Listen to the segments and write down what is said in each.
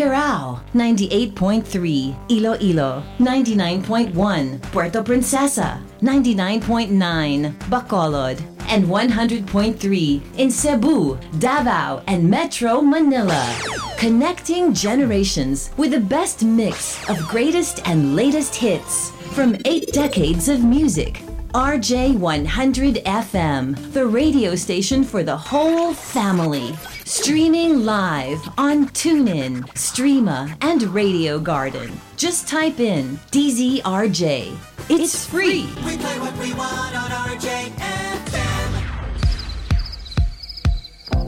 Sigurao 98.3, Iloilo 99.1, Puerto Princesa 99.9, Bacolod and 100.3 in Cebu, Davao, and Metro Manila. Connecting generations with the best mix of greatest and latest hits from eight decades of music. RJ100 FM, the radio station for the whole family. Streaming live on TuneIn, Streema, and Radio Garden. Just type in DZRJ. It's free. We play what we want on RJFM.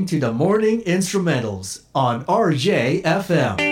Listening to the Morning Instrumentals on RJFM.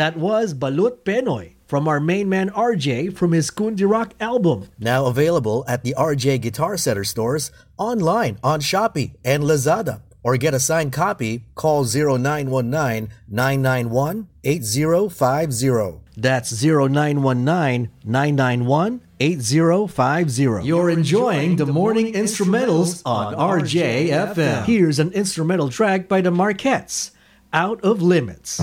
That was Balut Penoy from our main man RJ from his Kundi Rock album. Now available at the RJ Guitar Center stores, online on Shopee and Lazada. Or get a signed copy, call 0919-991-8050. That's 0919-991-8050. You're enjoying the morning instrumentals on RJFM. Here's an instrumental track by the Marketts, Out of Limits.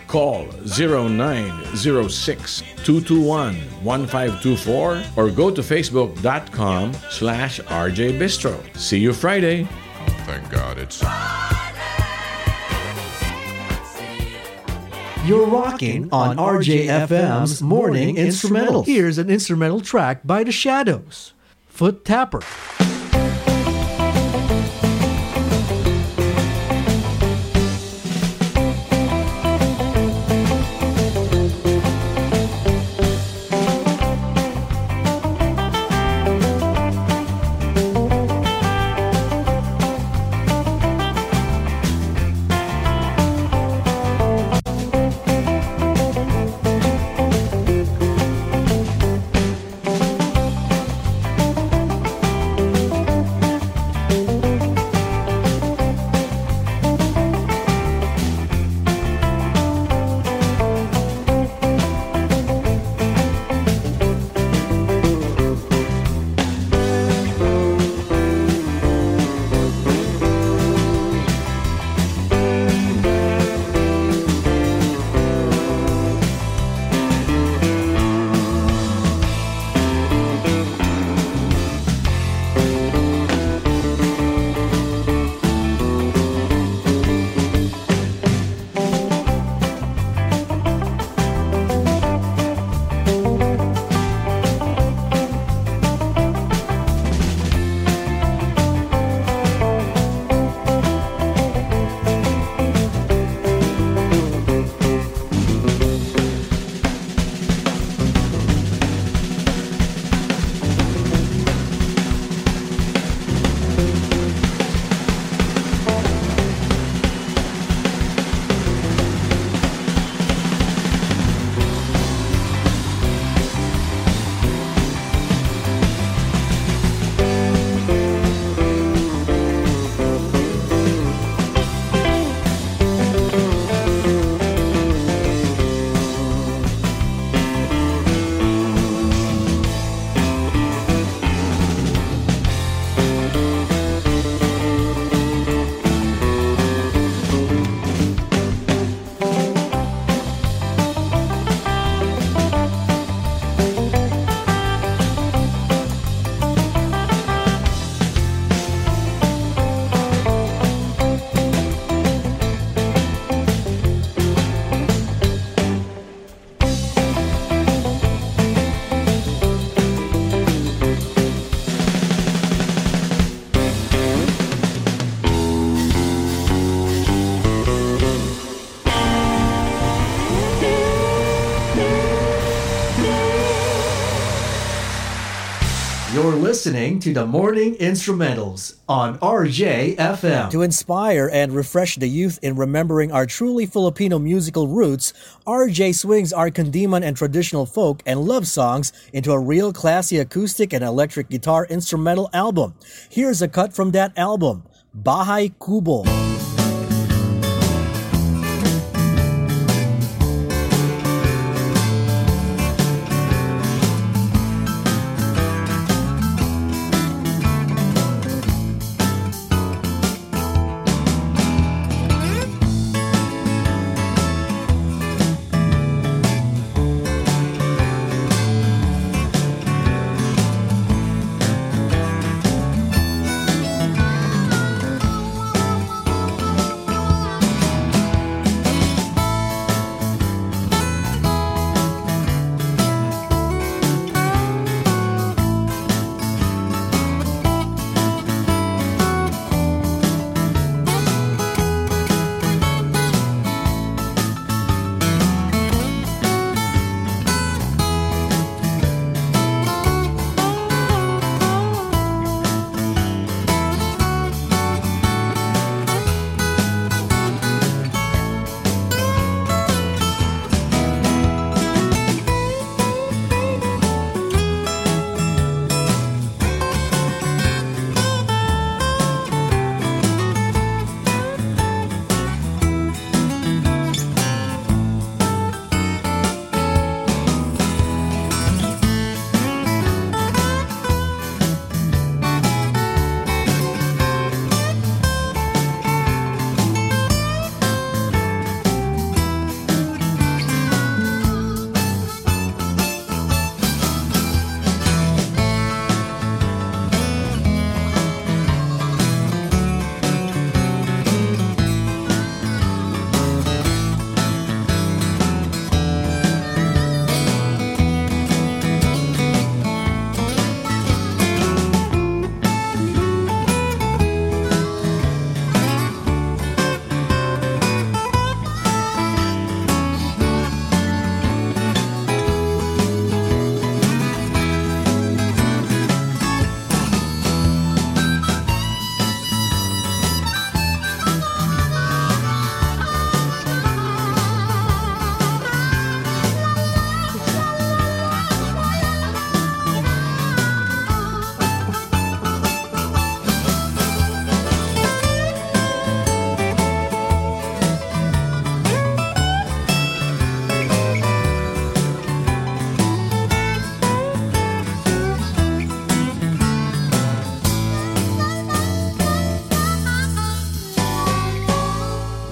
Call 0906-221-1524 or go to facebook.com slash rjbistro. See you Friday. Thank God it's. You're rocking on RJFM's Morning Instrumental. Here's an instrumental track by The Shadows, Foot Tapper. Listening to the Morning Instrumentals on RJFM. To inspire and refresh the youth in remembering our truly Filipino musical roots, RJ swings our Kundiman and traditional folk and love songs into a real classy acoustic and electric guitar instrumental album. Here's a cut from that album, Bahay Kubo.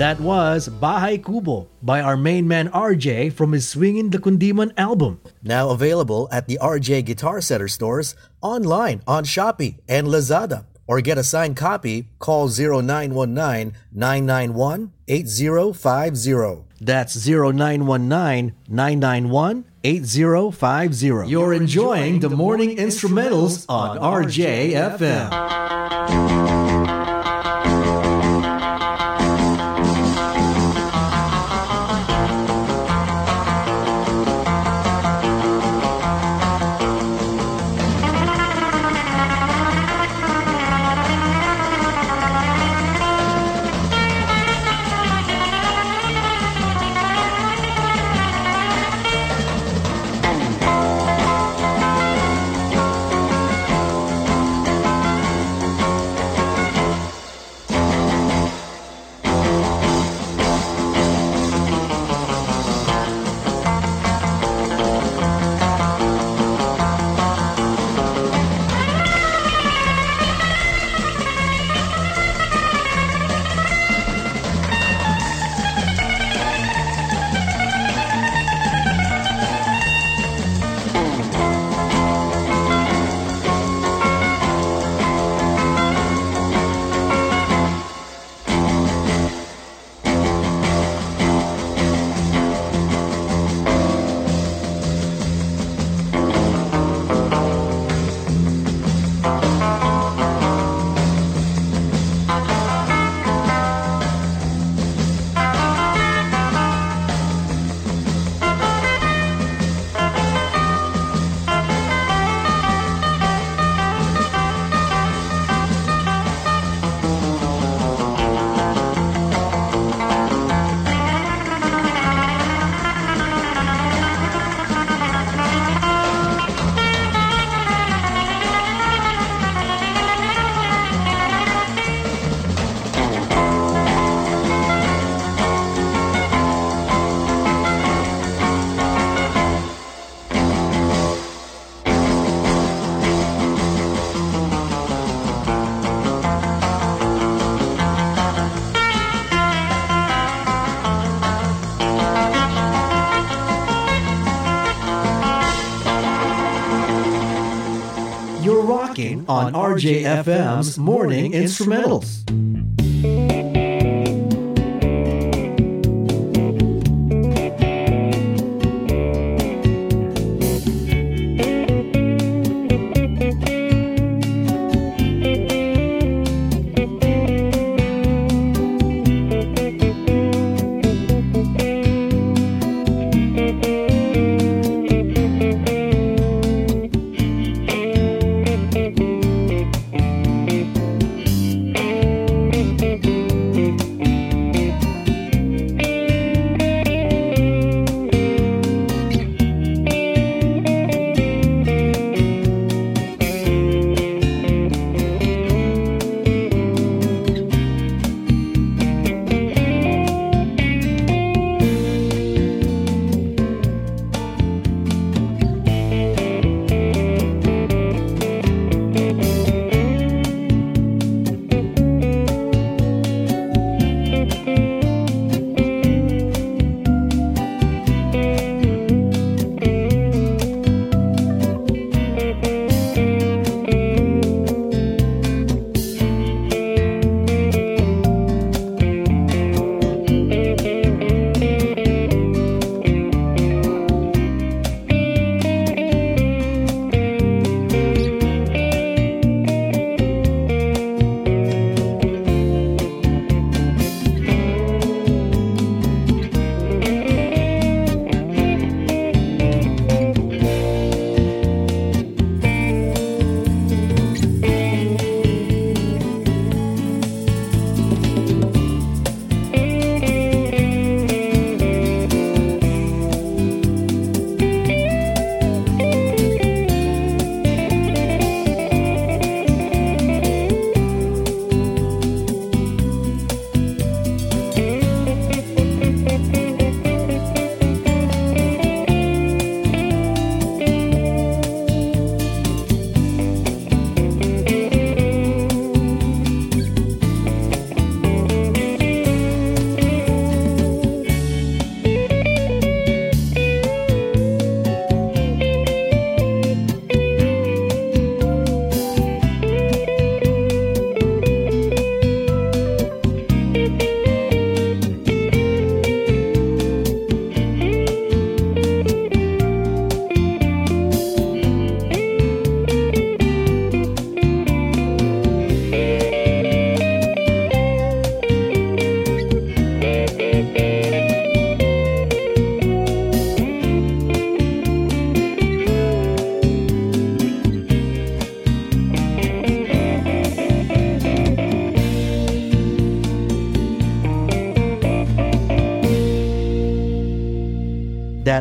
That was Bahay Kubo by our main man RJ from his Swingin' the Kundiman album. Now available at the RJ Guitar Center stores, online on Shopee and Lazada. Or get a signed copy, call 0919 991 8050. That's 0919 991 8050. You're enjoying the morning instrumentals on RJFM. On RJFM's Morning Instrumentals.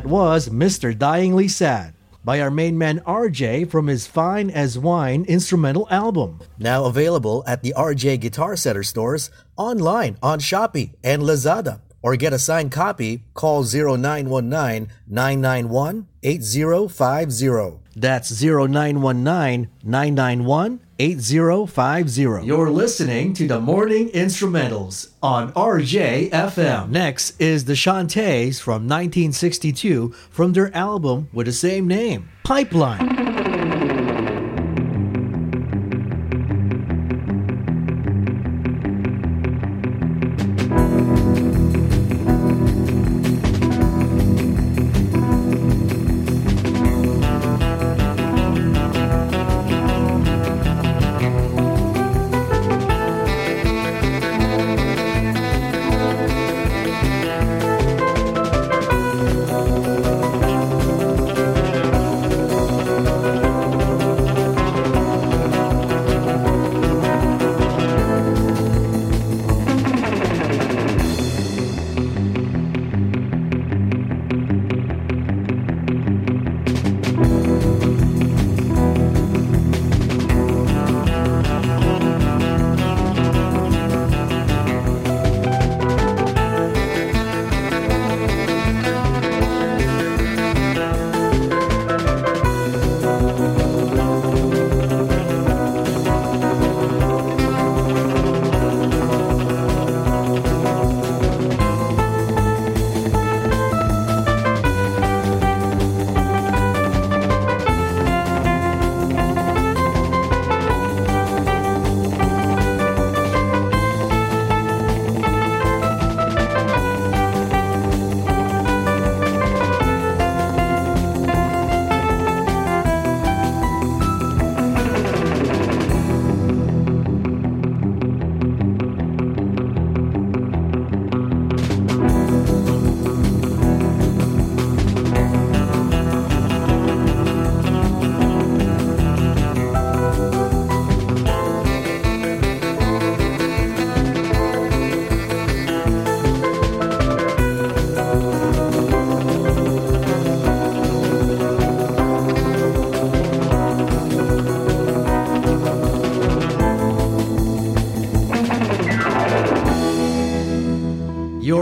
Was Mr. Dieingly Sad by our main man RJ from his Fine as Wine instrumental album. Now available at the RJ Guitar Center stores, online on Shopee and Lazada. Or get a signed copy, call 0919 991 8050. That's 0919 991 8050. You're listening to the Morning Instrumentals on RJFM. Next is the Chantays from 1962 from their album with the same name, Pipeline.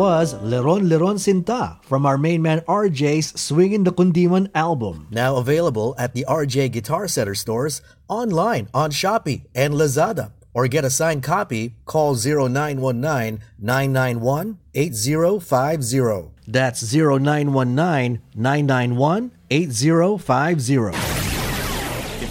Was Leron Leron Sinta from our main man RJ's Swingin' the Kundiman album. Now available at the RJ Guitar Center stores, online on Shopee and Lazada. Or get a signed copy, call 0919-991-8050. That's 0919-991-8050.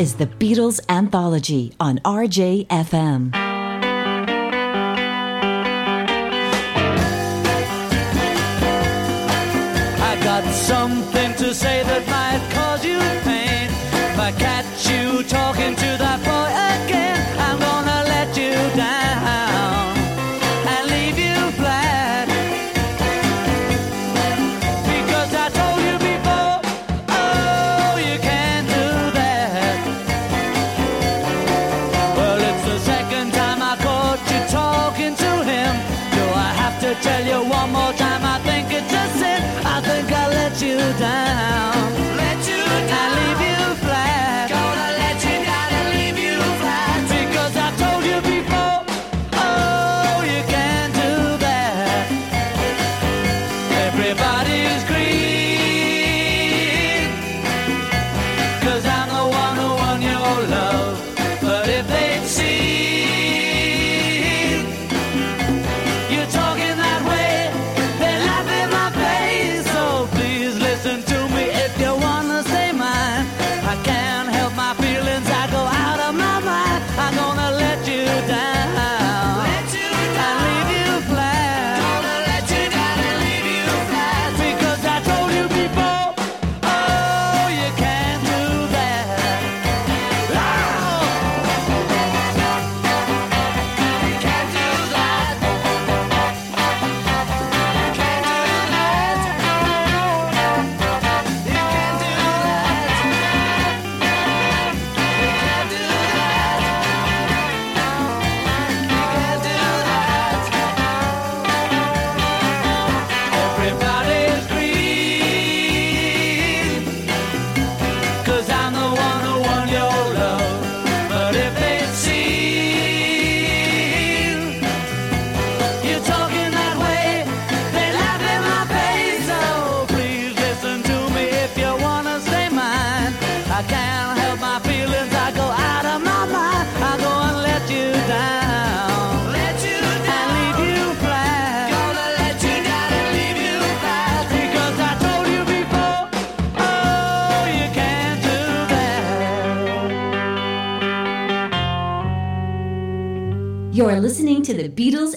is the Beatles Anthology on RJFM. I got something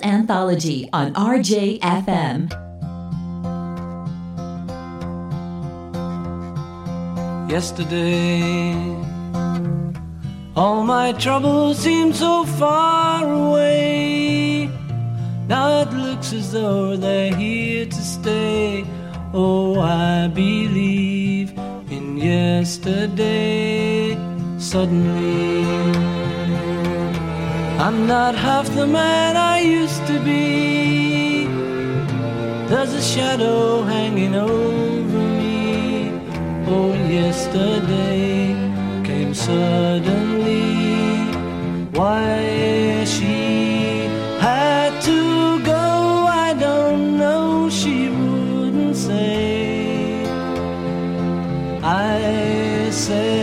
Anthology on RJFM. Yesterday, all my troubles seemed so far away. Now it looks as though they're here to stay. Oh, I believe in yesterday. Suddenly. I'm not half the man I used to be. There's a shadow hanging over me. Oh, yesterday came suddenly. Why she had to go, I don't know, she wouldn't say. I said.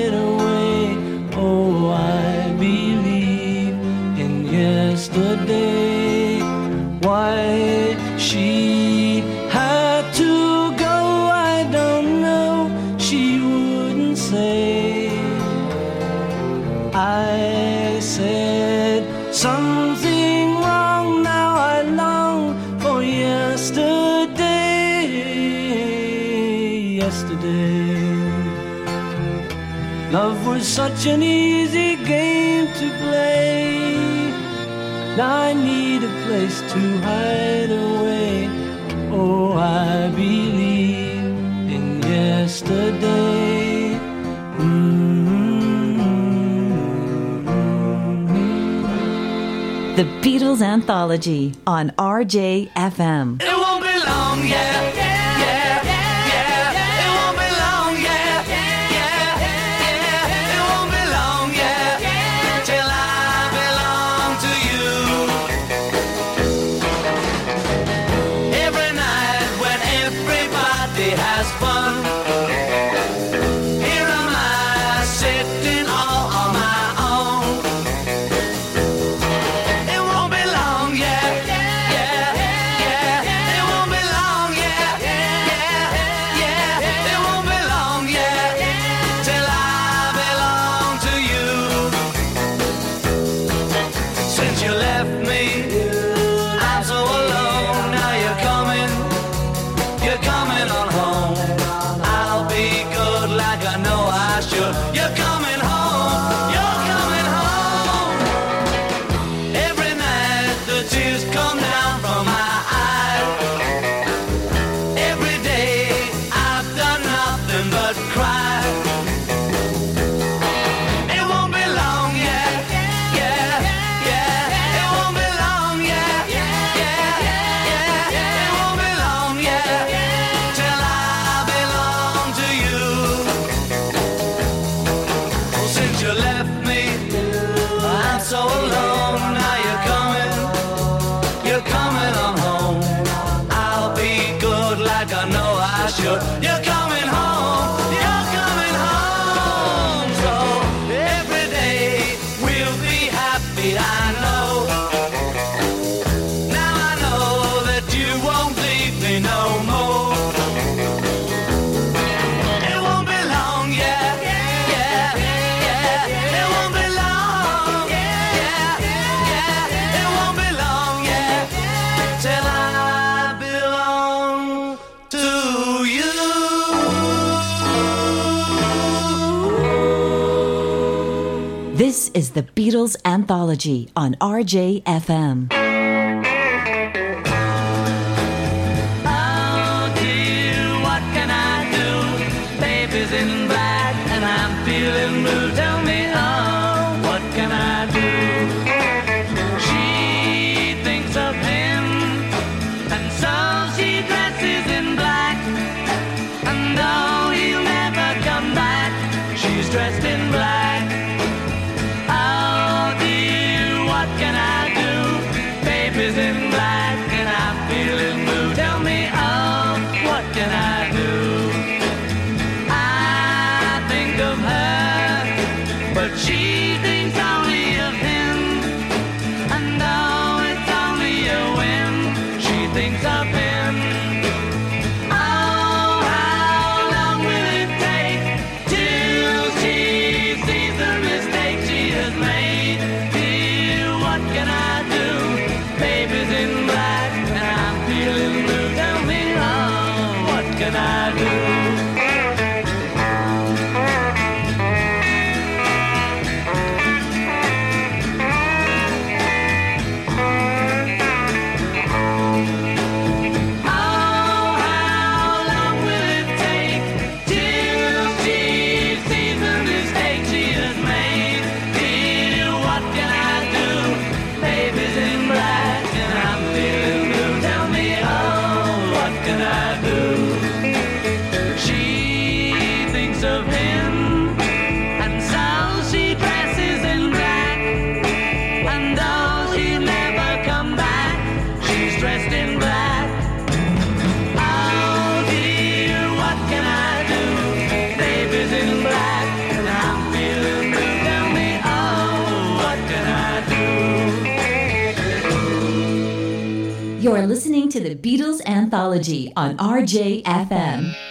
been such an easy game to play. Now I need a place to hide away. Oh, I believe in yesterday. The Beatles Anthology on RJFM. Anthology on RJFM. Anthology on RJFM.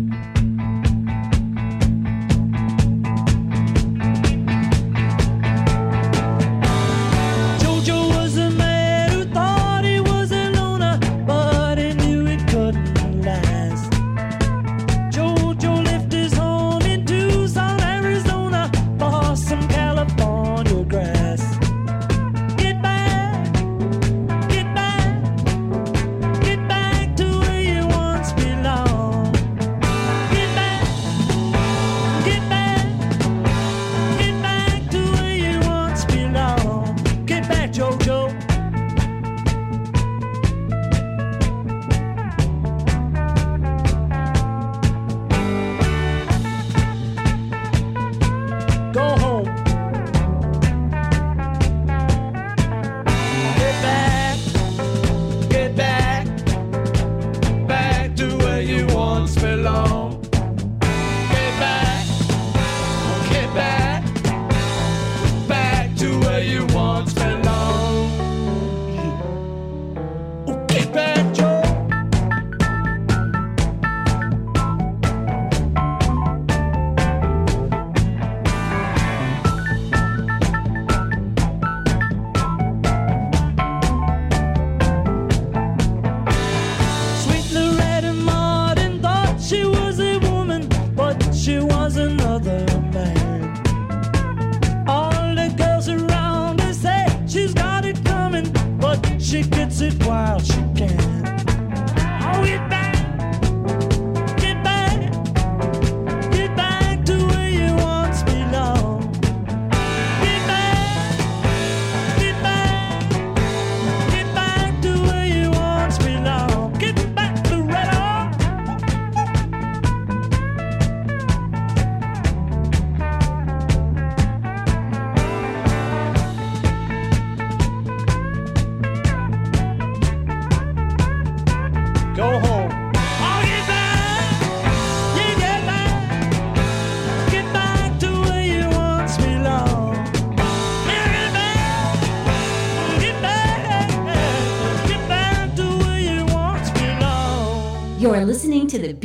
she gets it wild. She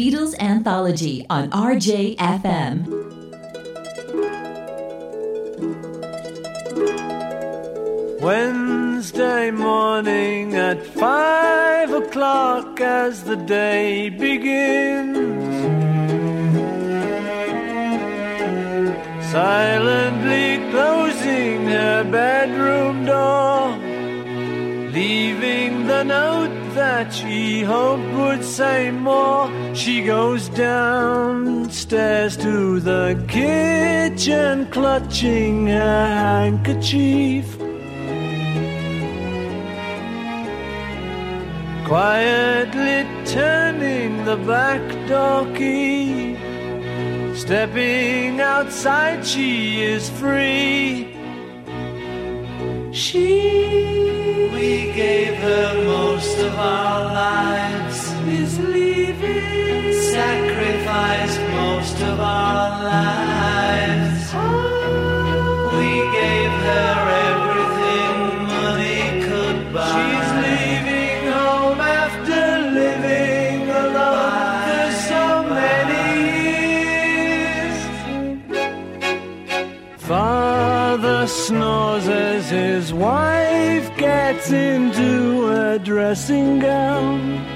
Beatles Anthology on RJFM. Wednesday morning at five o'clock as the day begins. Silently closing her bedroom door, leaving the note that she hoped would say more. She goes downstairs to the kitchen, clutching her handkerchief. Quietly turning the back door key. Stepping outside, she is free. She, we gave her most of our lives, is leaving. Sacrificed most of our lives. We gave her everything money could buy. She's leaving home after living alone for so many years. Father snores as his wife gets into a dressing gown.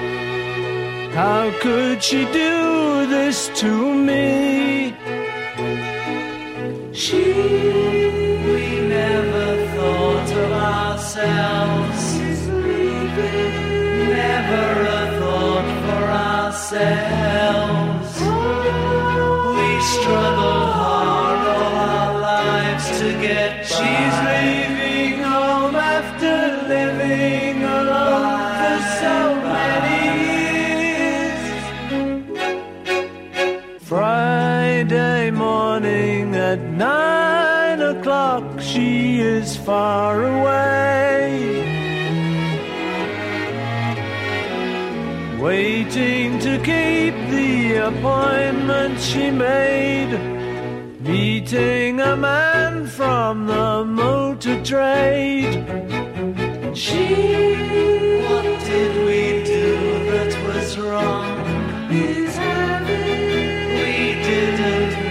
How could she do this to me? She, we never thought of ourselves. Never a thought for ourselves. We struggled is far away. Waiting to keep the appointment she made. Meeting a man from the motor trade. She, what did we do that was wrong? Is having, we didn't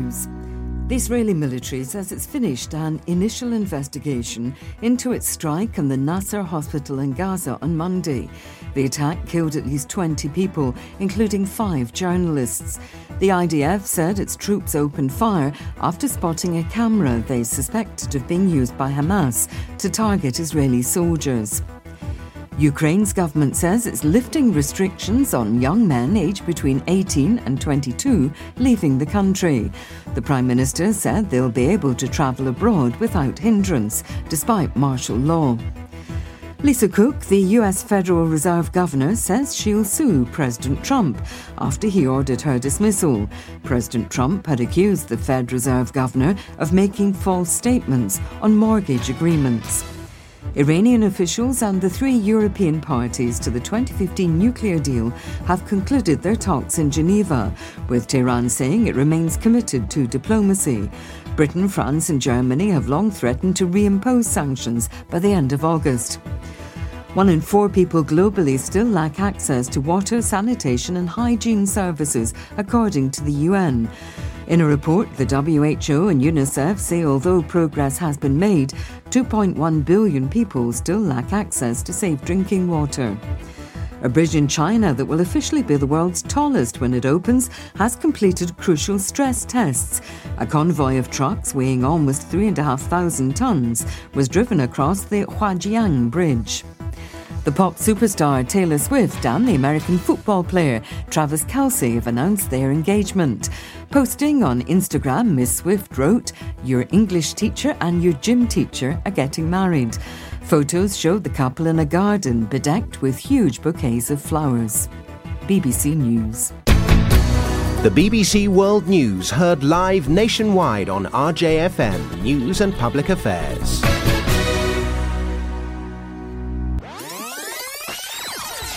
The Israeli military says it's finished an initial investigation into its strike on the Nasser hospital in Gaza on Monday. The attack killed at least 20 people, including five journalists. The IDF said its troops opened fire after spotting a camera they suspected of being used by Hamas to target Israeli soldiers. Ukraine's government says it's lifting restrictions on young men aged between 18 and 22 leaving the country. The Prime Minister said they'll be able to travel abroad without hindrance, despite martial law. Lisa Cook, the US Federal Reserve Governor, says she'll sue President Trump after he ordered her dismissal. President Trump had accused the Fed Reserve Governor of making false statements on mortgage agreements. Iranian officials and the three European parties to the 2015 nuclear deal have concluded their talks in Geneva, with Tehran saying it remains committed to diplomacy. Britain, France, and Germany have long threatened to reimpose sanctions by the end of August. One in four people globally still lack access to water, sanitation, and hygiene services, according to the UN. In a report, the WHO and UNICEF say although progress has been made, 2.1 billion people still lack access to safe drinking water. A bridge in China that will officially be the world's tallest when it opens has completed crucial stress tests. A convoy of trucks weighing almost 3,500 tons was driven across the Huajiang Bridge. The pop superstar Taylor Swift and the American football player Travis Kelce have announced their engagement. Posting on Instagram, Miss Swift wrote, Your English teacher and your gym teacher are getting married. Photos showed the couple in a garden bedecked with huge bouquets of flowers. BBC News. The BBC World News heard live nationwide on RJFM News and Public Affairs.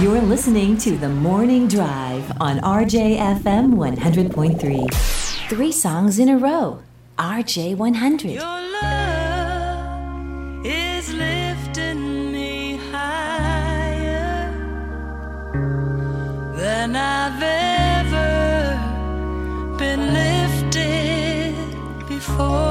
You're listening to The Morning Drive on RJFM 100.3. Three songs in a row. RJ100. is lifting me higher than I've ever been lifted before.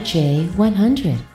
RJ100.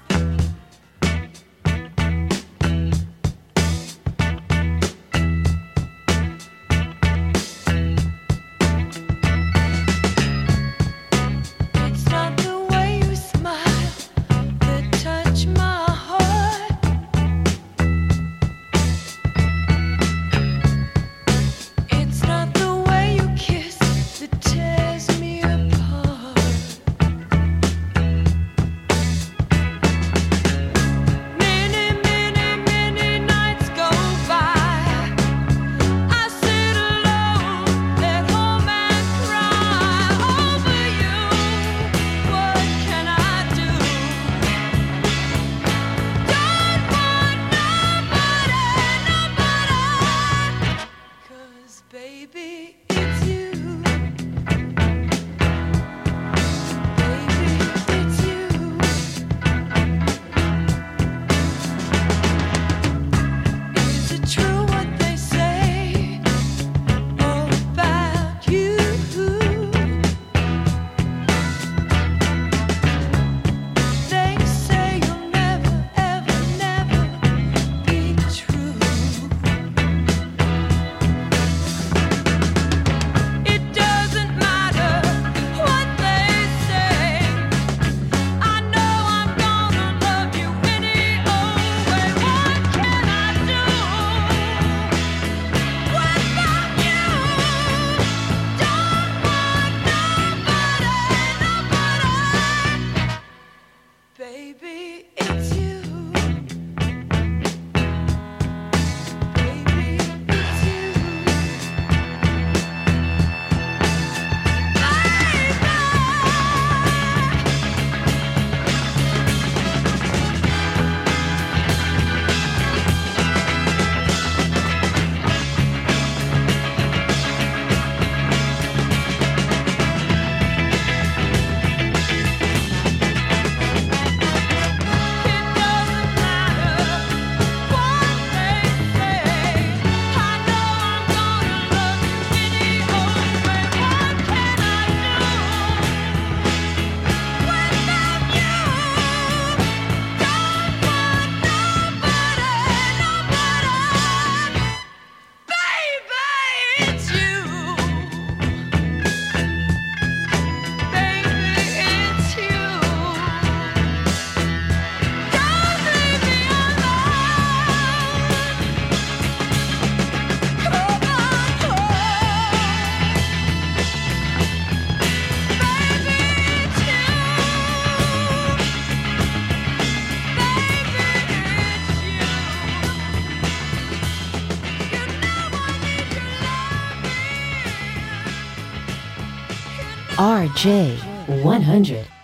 RJ100.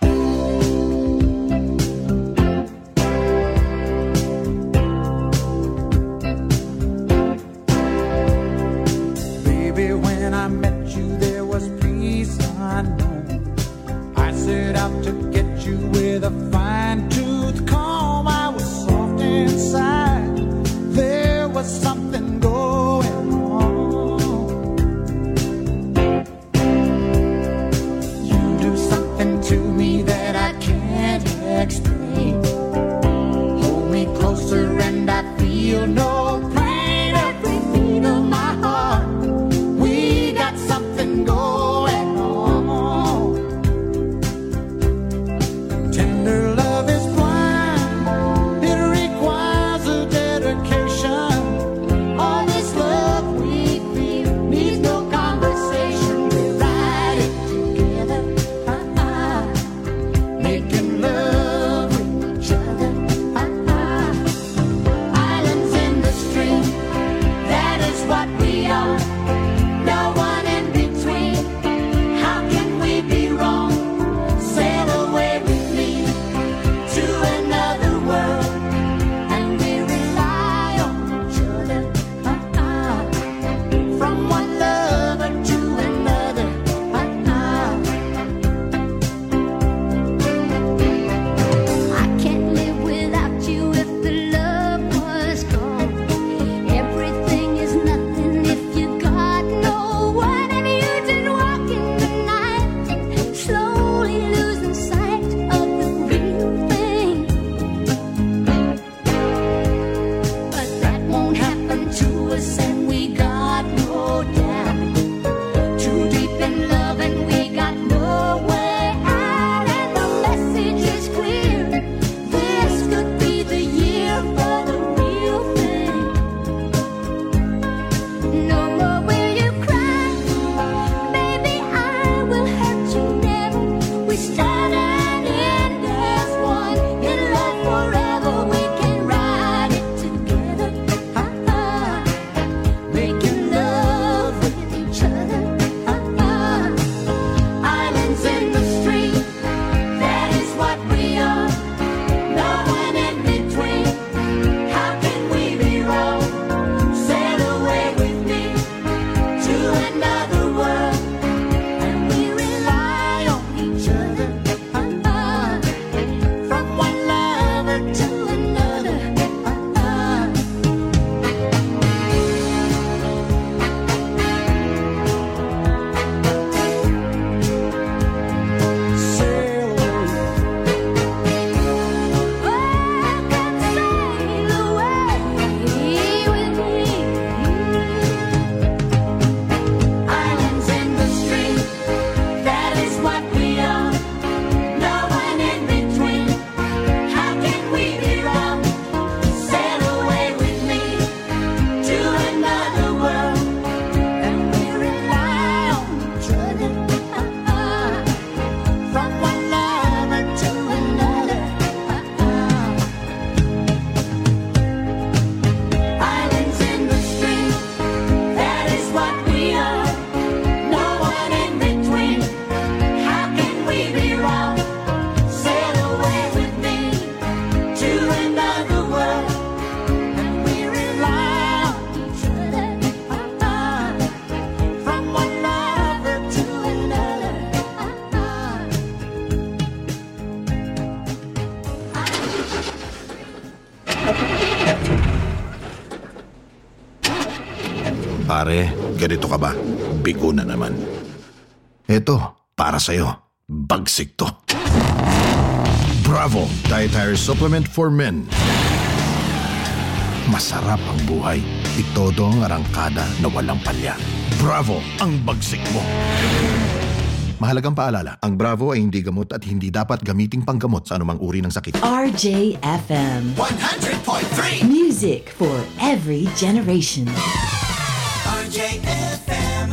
ka ba? Bigo na naman. Eto, para sa'yo. Bagsik to. Bravo! Dietary Supplement for Men. Masarap ang buhay. Itodo ang arangkada na walang palya. Bravo! Ang bagsik mo! Mahalagang paalala, ang Bravo ay hindi gamot at hindi dapat gamiting panggamot sa anumang uri ng sakit. RJFM 100.3 Music for every generation.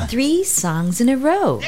Three songs in a row.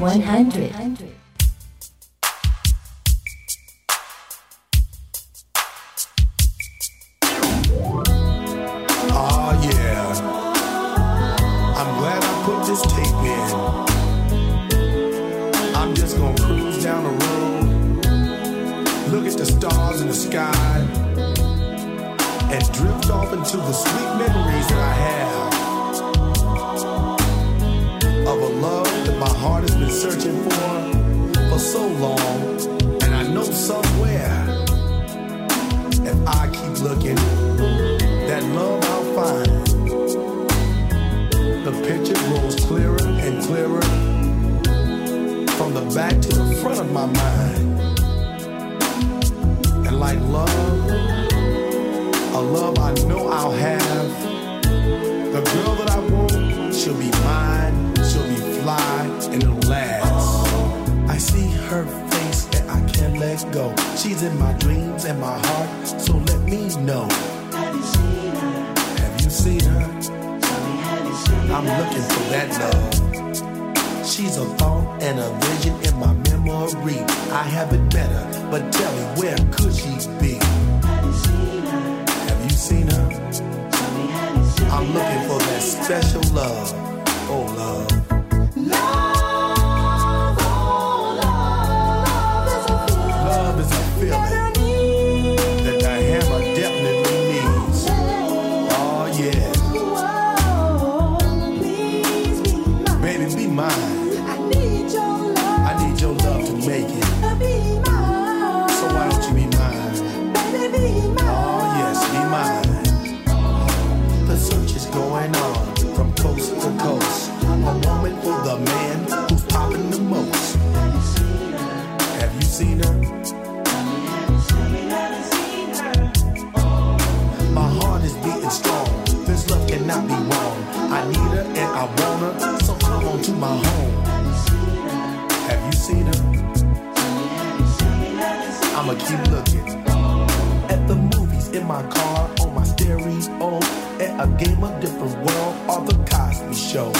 RJ100. Different world, or the Cosby Show.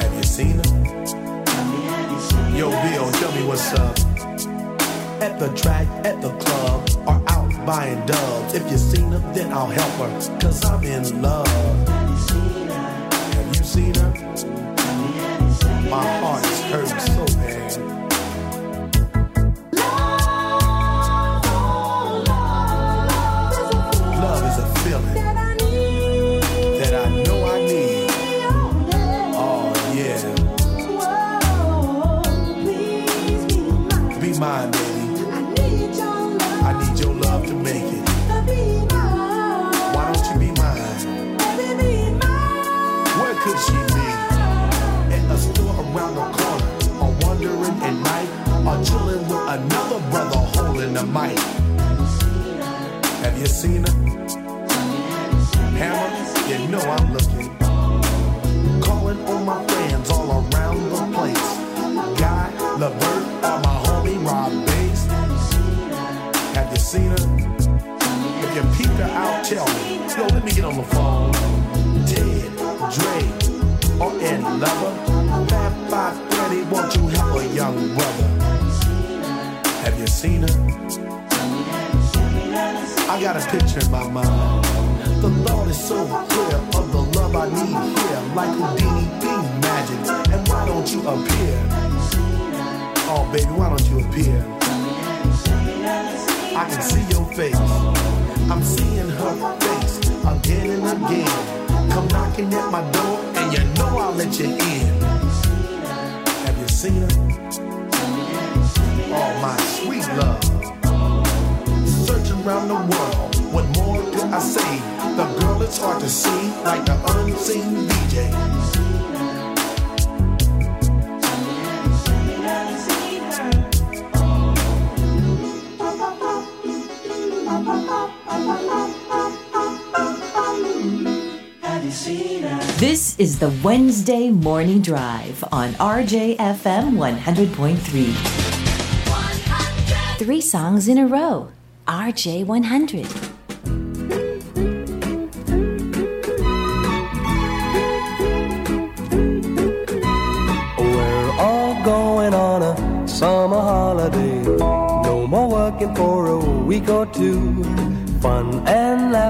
Have you seen her? Yo, Bill, tell me what's up. At the track, at the club, or out buying dubs. If you seen her, then I'll help her, cause I'm in love. Have you seen her? My heart is hurting so bad. A around the corner, or wandering at night, or chilling with another brother holding the mic. Have you seen her? Hammer, you know I'm looking. Calling on my friends all around the place. Guy, Levert, or my homie Rob Base. Have you seen her? If you peeped her out, tell me. Yo, let me get on the phone. Ted, Dre, or Ed Lover. Fab Five Freddy, won't you help a young brother? Have you seen her? I got a picture in my mind. The thought is so clear of the love I need here, like Houdini being magic. And why don't you appear? Oh, baby, why don't you appear? I can see your face. I'm seeing her face again and again. Come knocking at my door, and you know I'll let you in. Her? Oh, my sweet love searching around the world. What more could I say? The girl it's hard to see, like the unseen DJ. This is the Wednesday Morning Drive on RJFM 100.3. 100. Three songs in a row. RJ 100. We're all going on a summer holiday. No more working for a week or two. Fun and laughter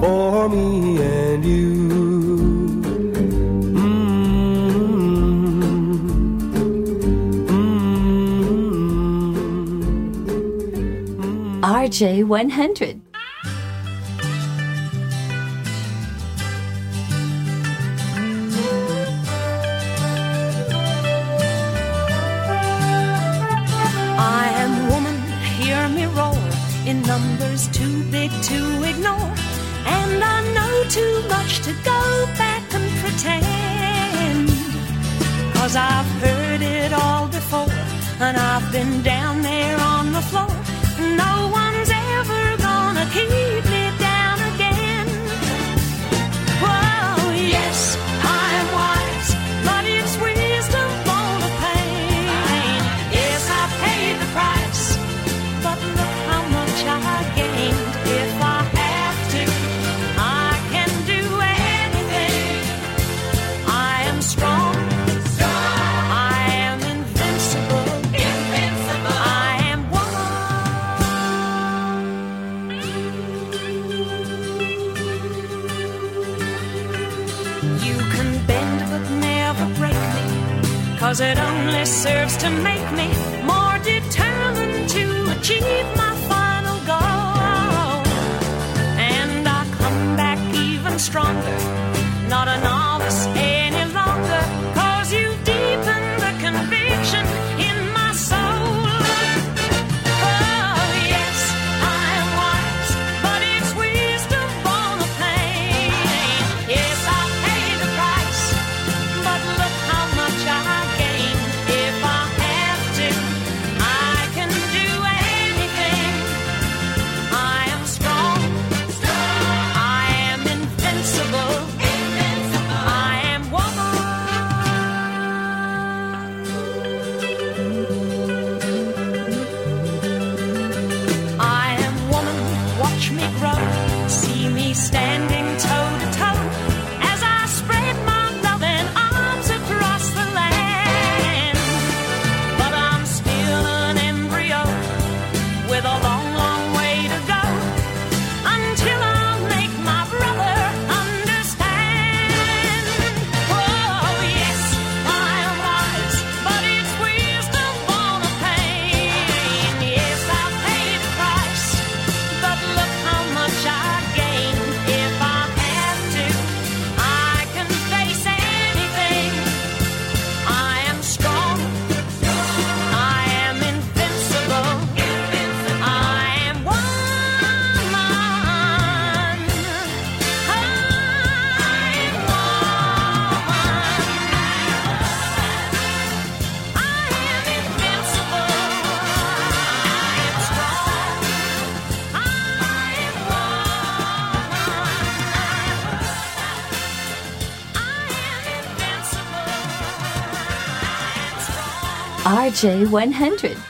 for me and you. Mm-hmm. Mm-hmm. Mm-hmm. RJ100. I am woman, hear me roar in numbers too big to ignore. And I know too much to go back and pretend. Cause I've heard it all before, and I've been down there on the floor. No one's ever gonna keep me J100.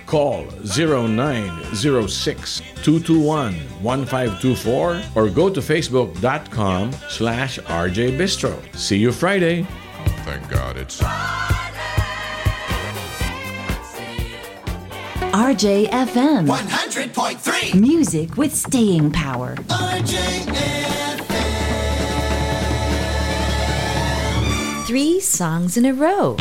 Call 906 1524 or go to facebook.com slash RJ Bistro. See you Friday. Thank God it's... RJFM 100.3 Music with staying power. RJFM Three songs in a row.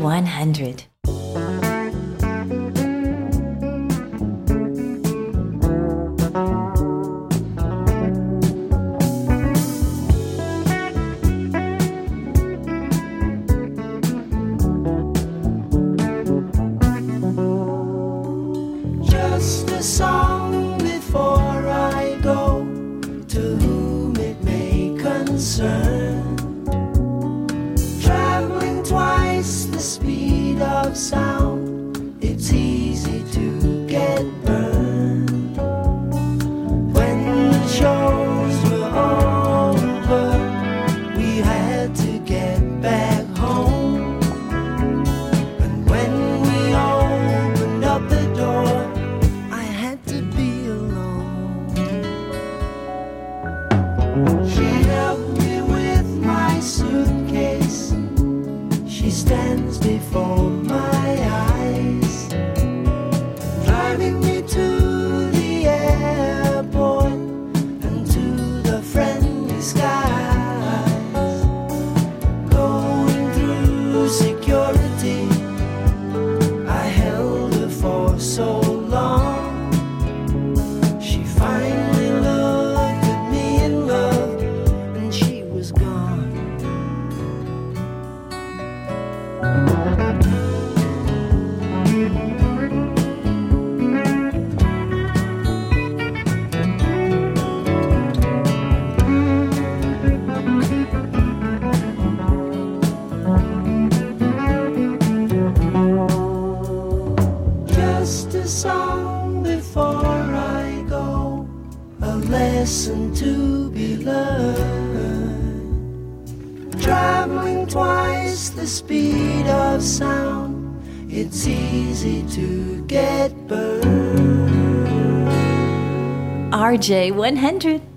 100. RJ100.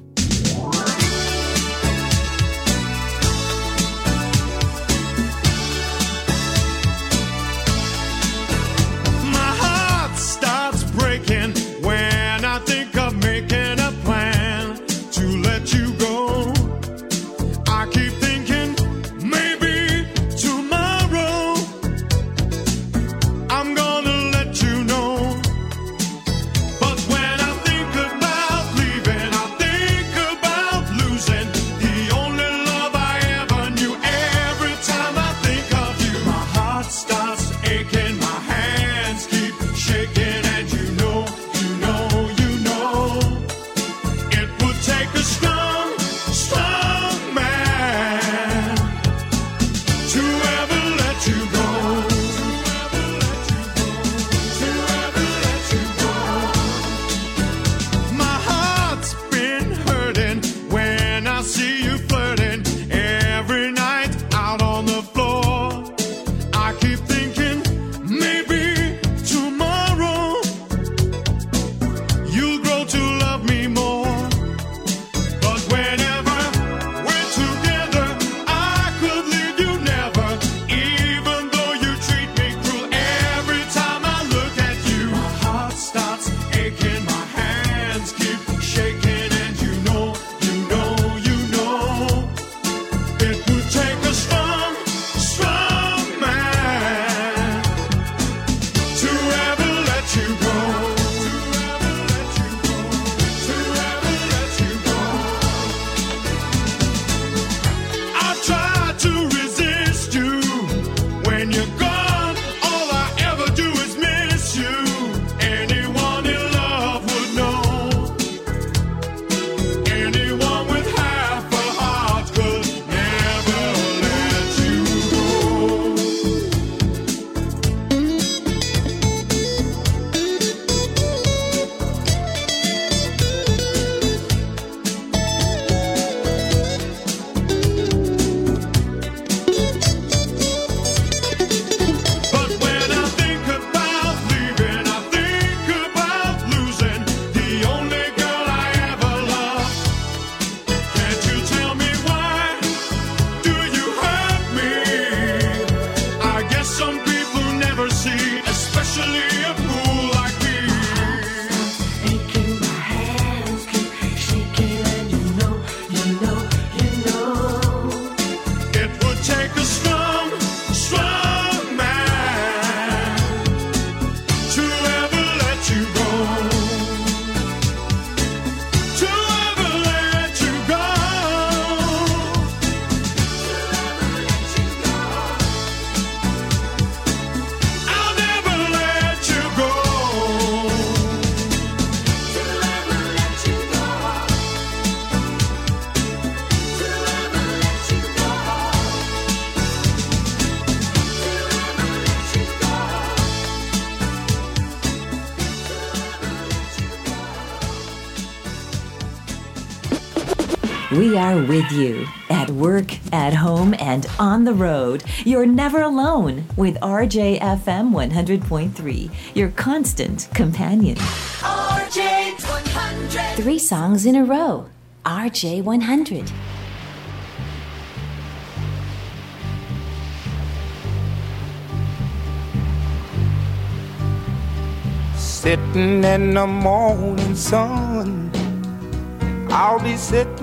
with you at work, at home, and on the road. You're never alone with RJFM 100.3, your constant companion. RJ 100. Three songs in a row. RJ 100. Sitting in the morning sun, I'll be sitting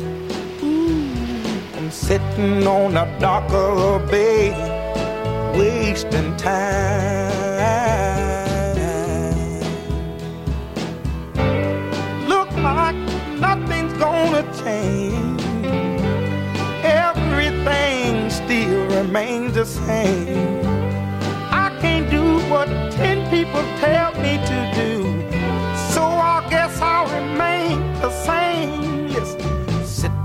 Sitting on the dock of a bay, wasting time. Look like nothing's gonna change. Everything still remains the same. I can't do what ten people tell me to do. So I guess I'll remain the same.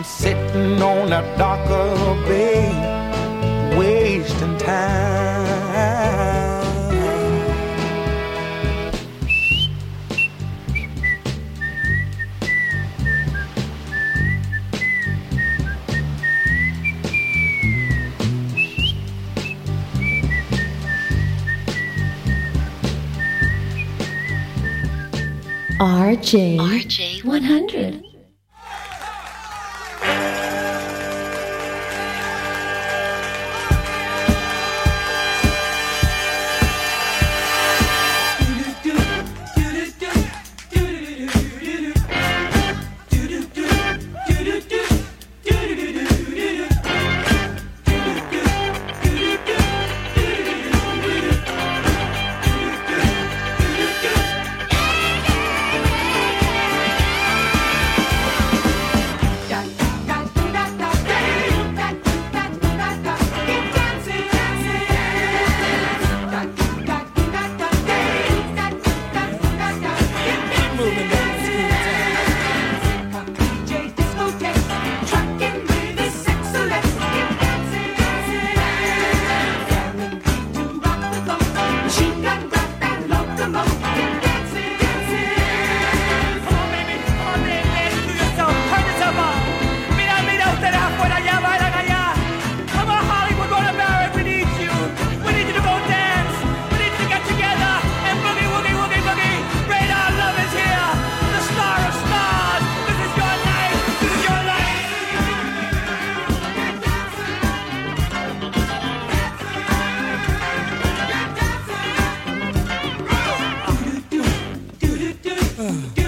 Ooh, I'm sitting on the dock of a bay, wasting time. RJ. RJ 100. Whatever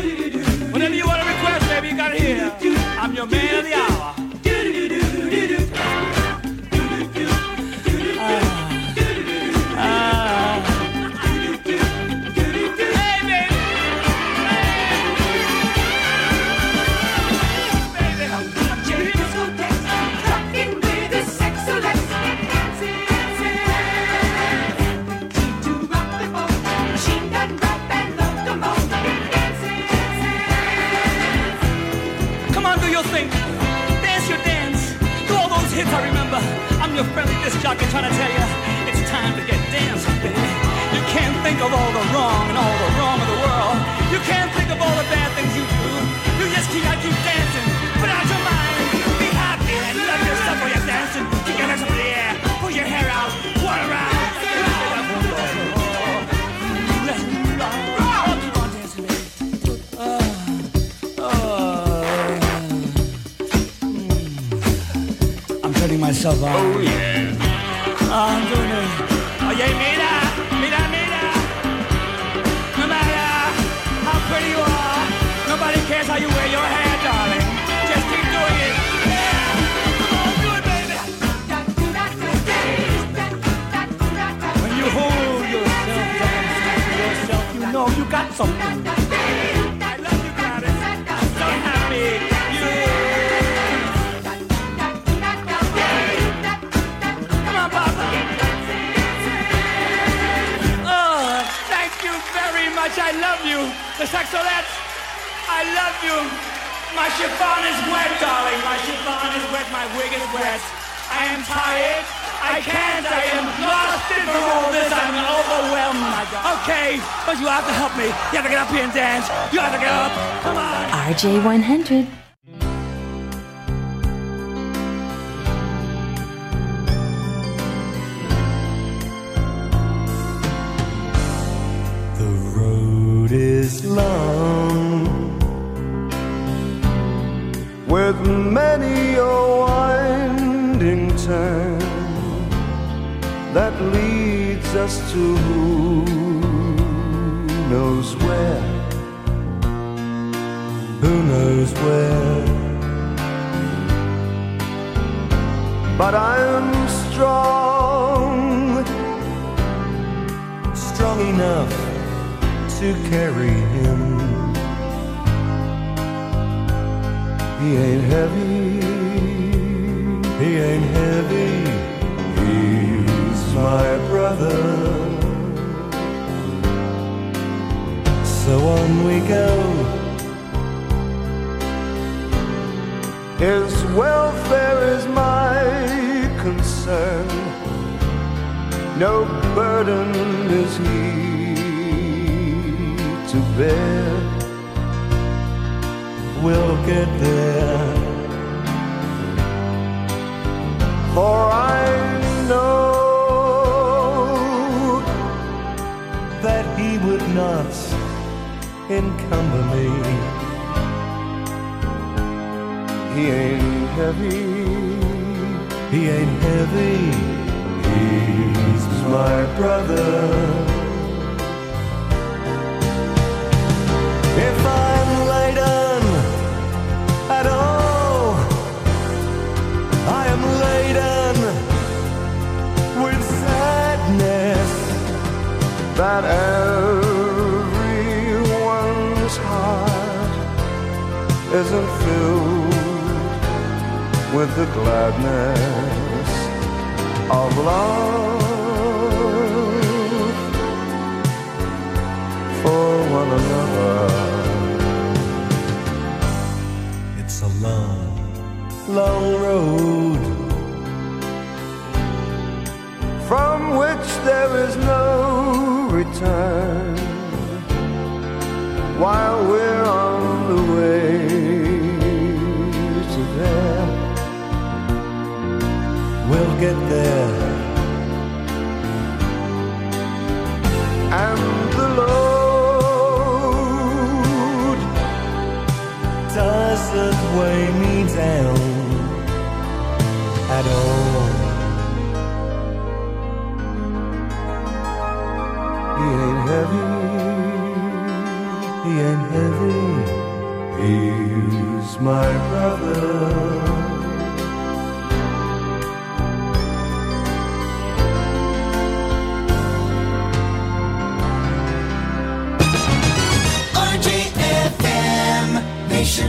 J100.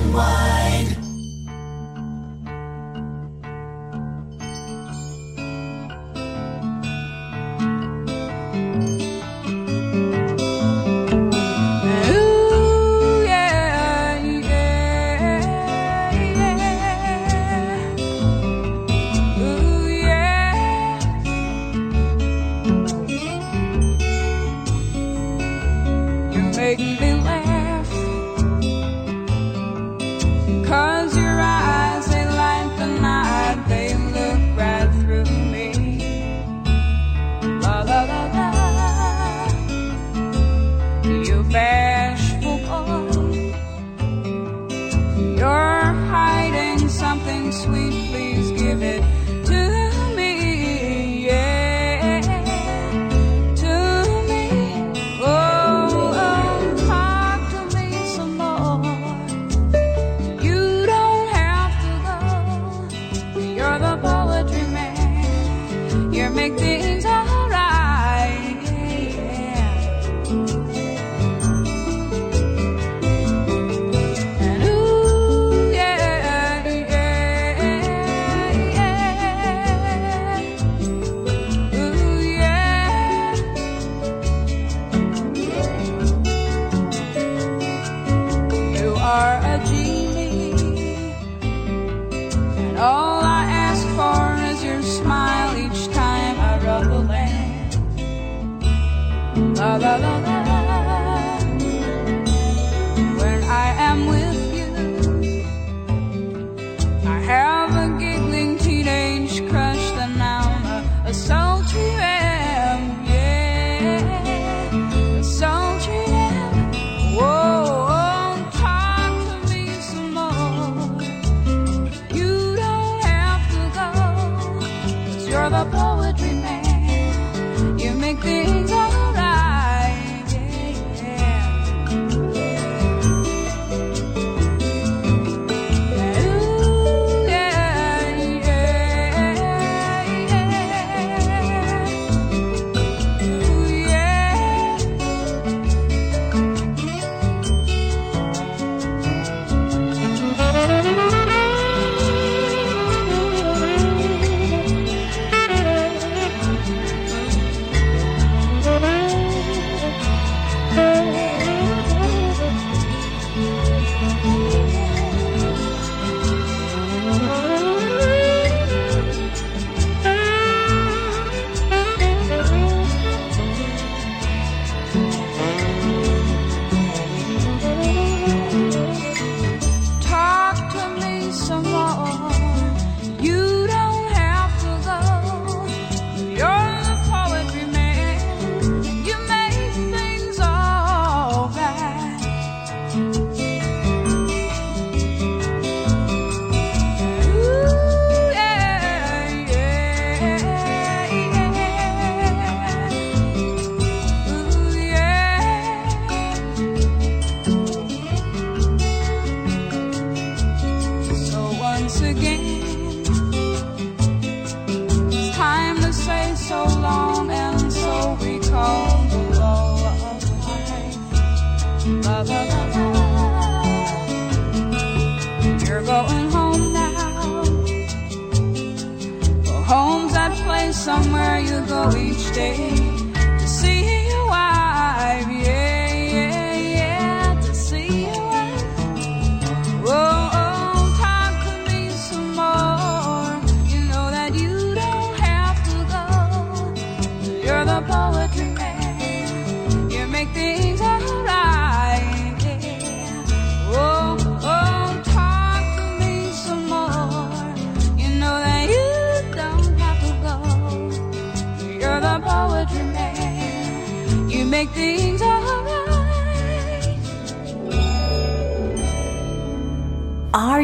Nationwide.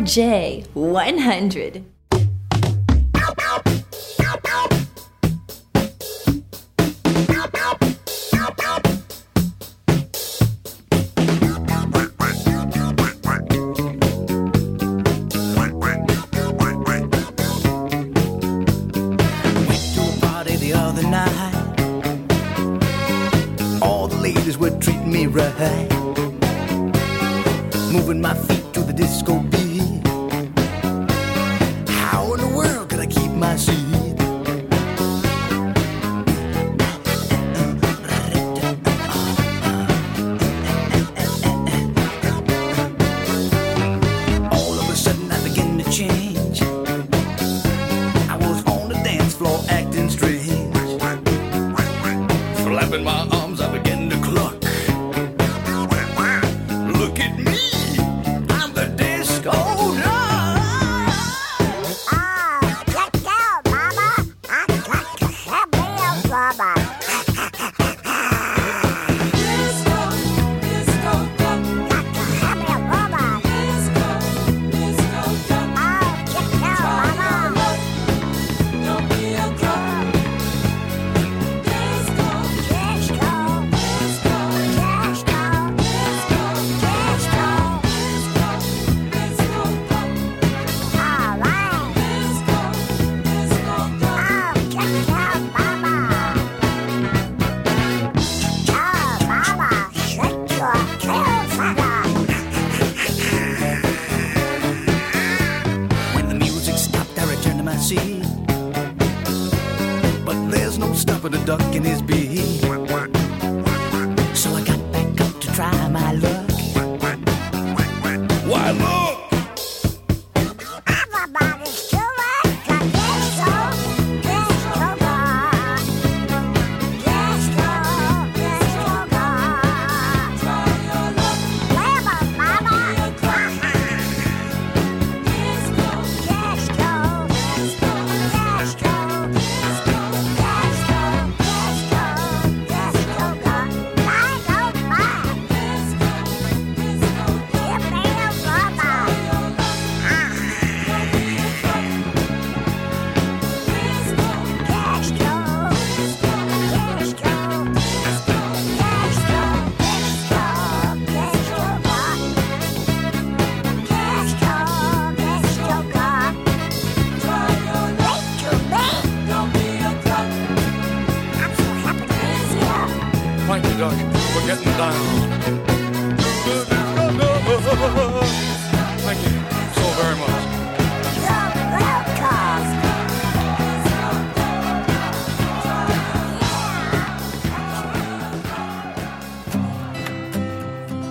J100.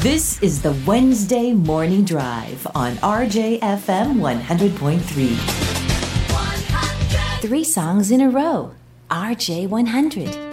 This is the Wednesday Morning Drive on RJFM 100.3. Three songs in a row. RJ 100.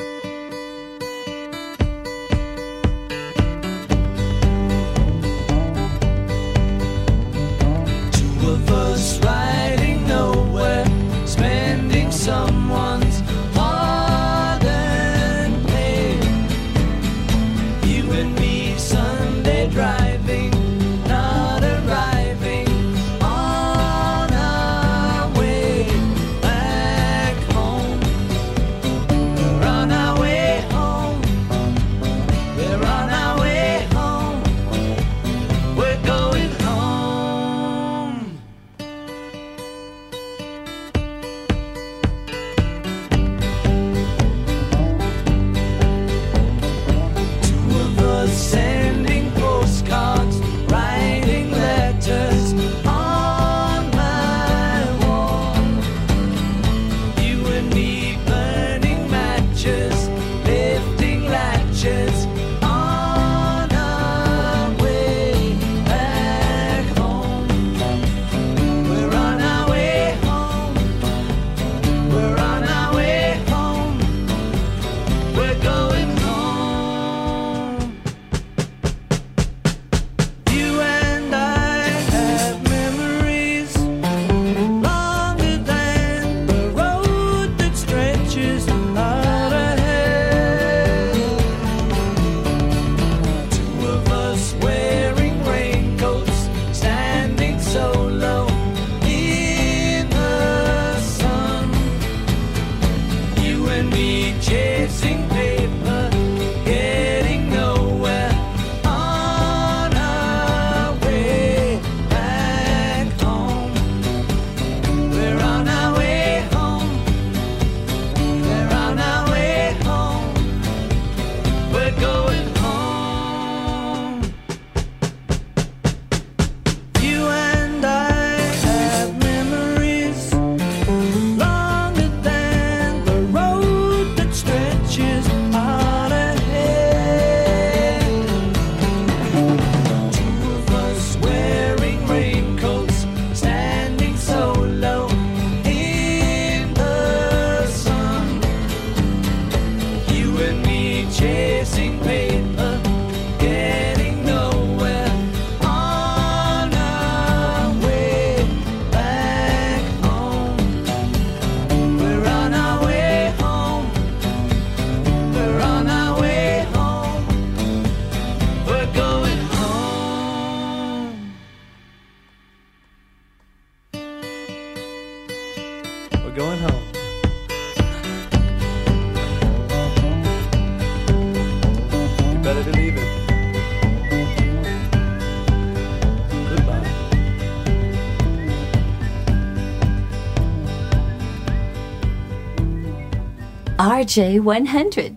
RJ100.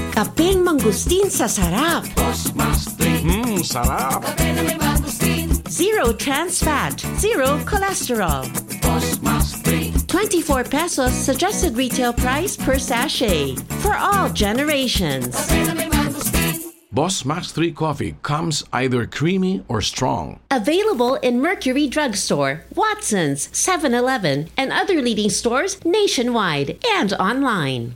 Kapeng mangustin sa sarap. Boss Master. Hmm, sarap. Zero trans fat, zero cholesterol. 24 pesos suggested retail price per sachet for all generations. Boss Max 3 Coffee comes either creamy or strong. Available in Mercury Drugstore, Watson's, 7-Eleven, and other leading stores nationwide and online.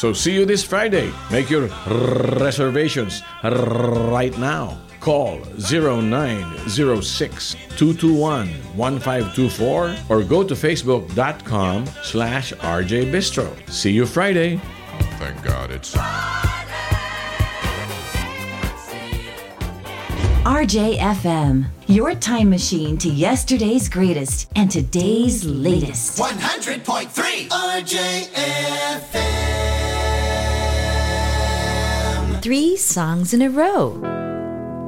So see you this Friday. Make your reservations right now. Call 0906-221-1524 or go to facebook.com slash rjbistro. See you Friday. Thank God it's. RJFM, your time machine to yesterday's greatest and today's latest. 100.3 RJFM. Three songs in a row.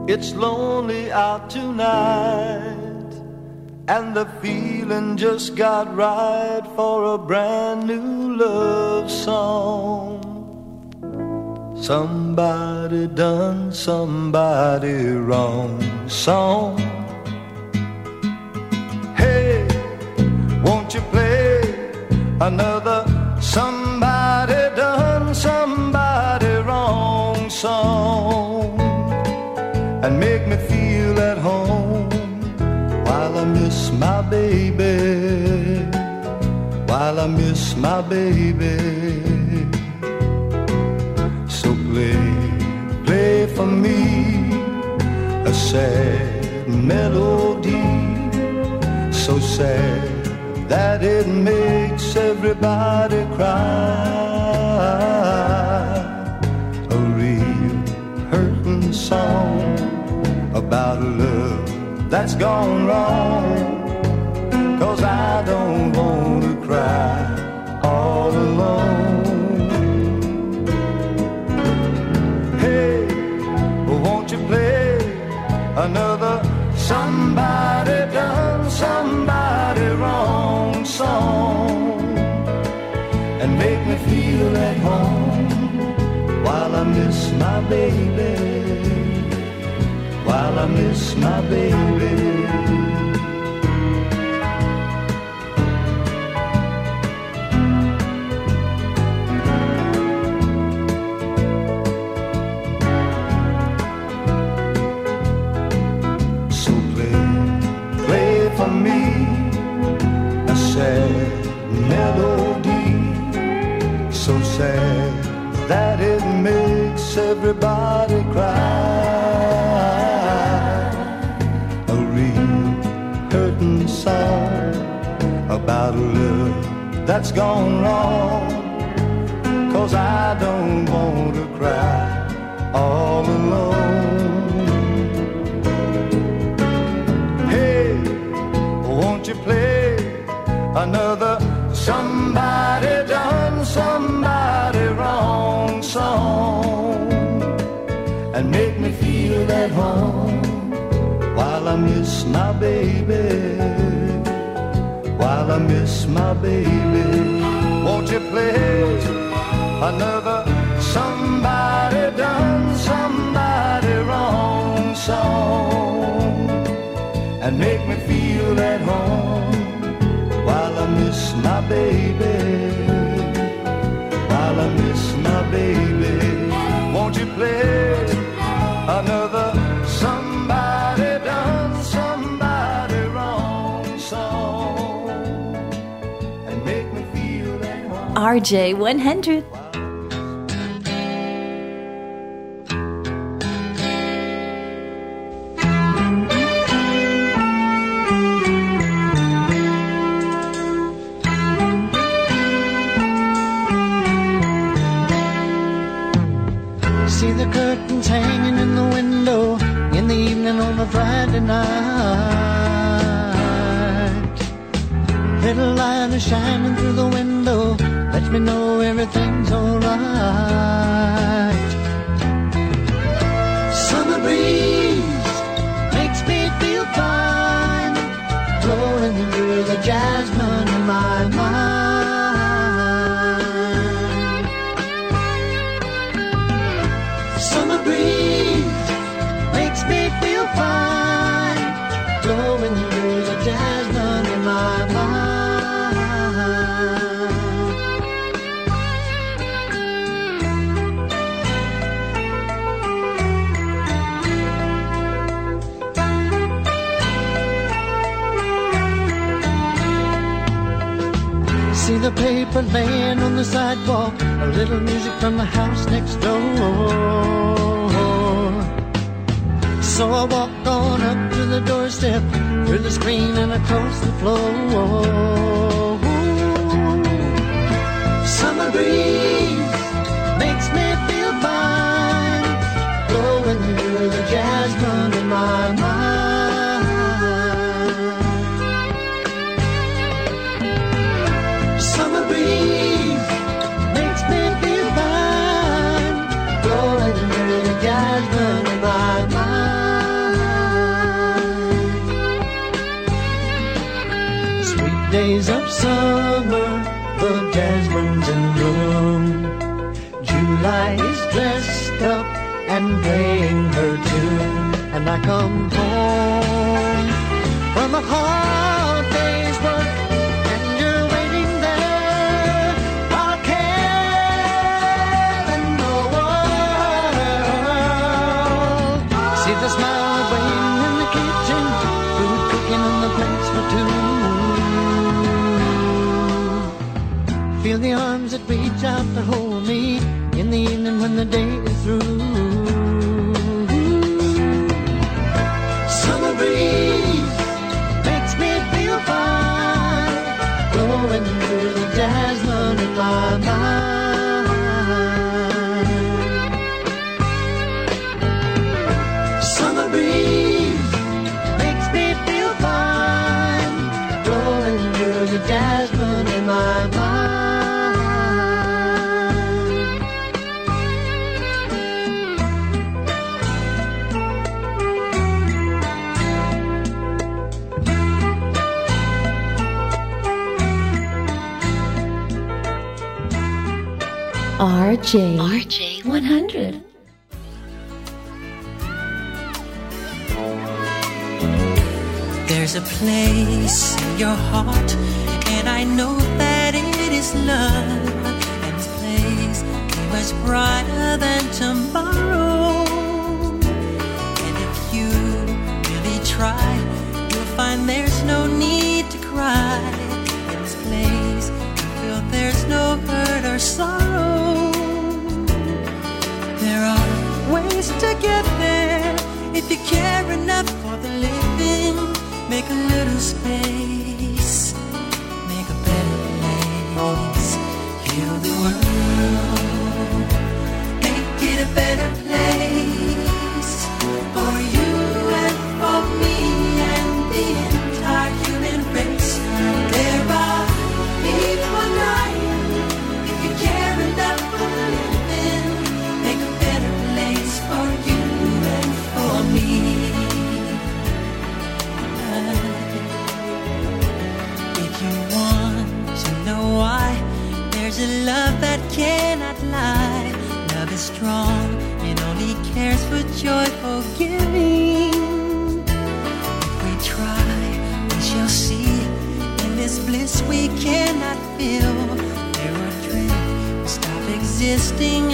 It's lonely out tonight, and the feeling just got right for a brand new love song. Somebody done somebody wrong song. Hey, won't you play another somebody and make me feel at home while I miss my baby, while I miss my baby. So play, play for me a sad melody, so sad that it makes everybody cry. A real hurting song about a love that's gone wrong. Cause I don't want to cry all alone. Hey, won't you play another somebody done somebody wrong song and make me feel at home while I miss my baby while I miss my baby. So play, play for me a sad melody, so sad that it makes everybody that's gone wrong. Cause I don't want to cry all alone. Miss my baby. Won't you play another somebody done somebody wrong song. And make me feel at home while I miss my baby. While I miss my baby. Won't you play another RJ100. Little music from the house next door. So I walk on up to the doorstep, through the screen and across the floor. Summer breeze come home from a hard day's work, and you're waiting there. I'll care in the world. See the smile waiting in the kitchen, food cooking on the plates for two. Feel the arms that reach out to hold me in the evening when the day through the jasmine in my RJ. RJ 100. There's a place in your heart, and I know that it is love. And this place is much brighter than tomorrow. And if you really try, you'll find there's no need to cry. In this place, you feel there's no hurt or sorrow. Ways to get there if you care enough for the living. Make a little space, existing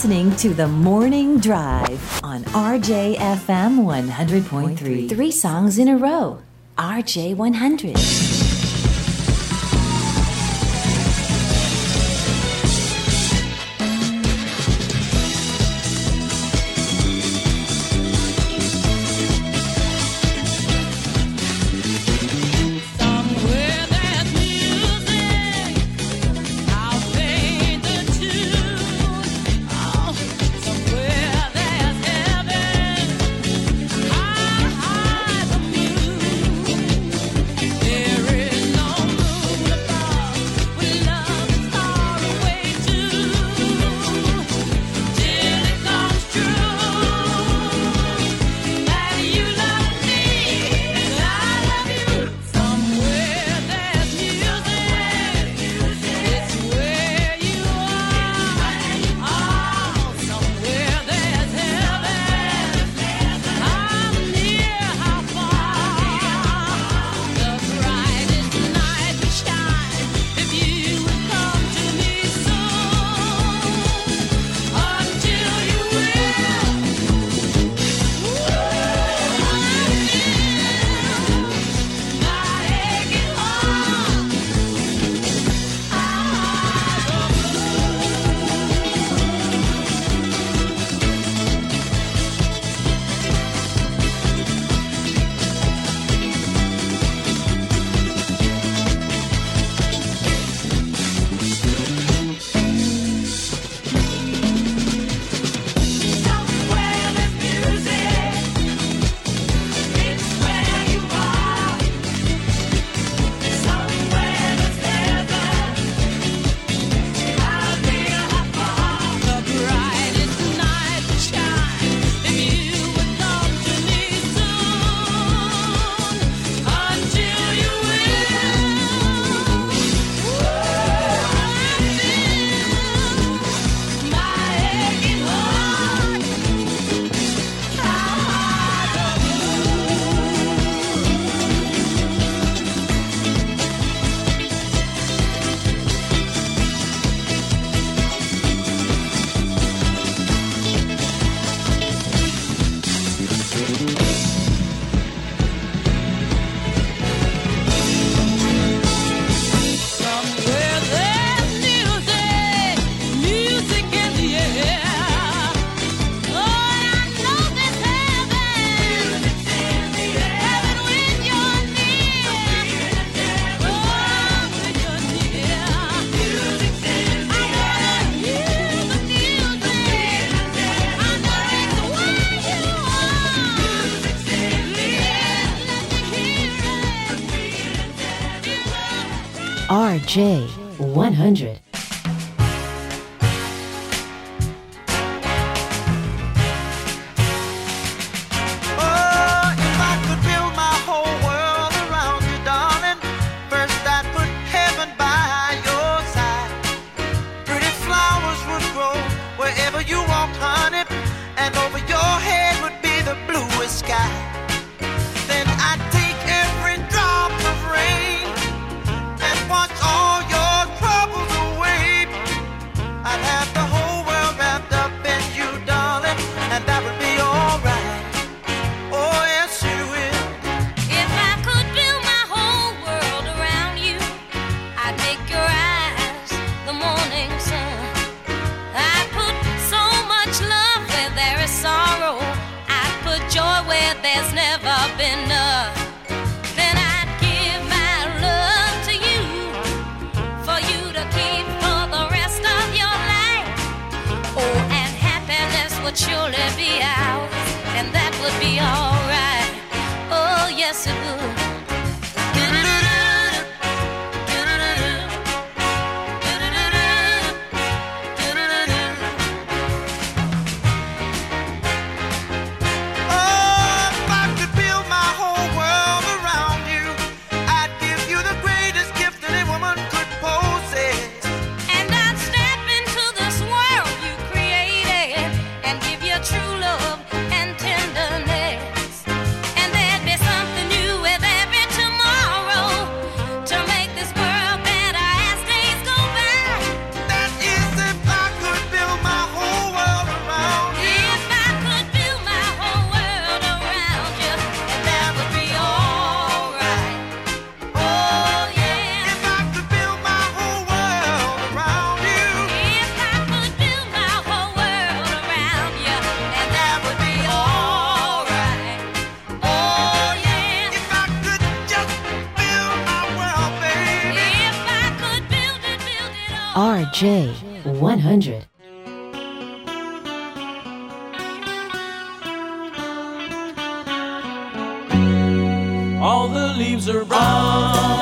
listening to The Morning Drive on RJFM 100.3. Three songs in a row. RJ 100. J100. J100. All the leaves are brown.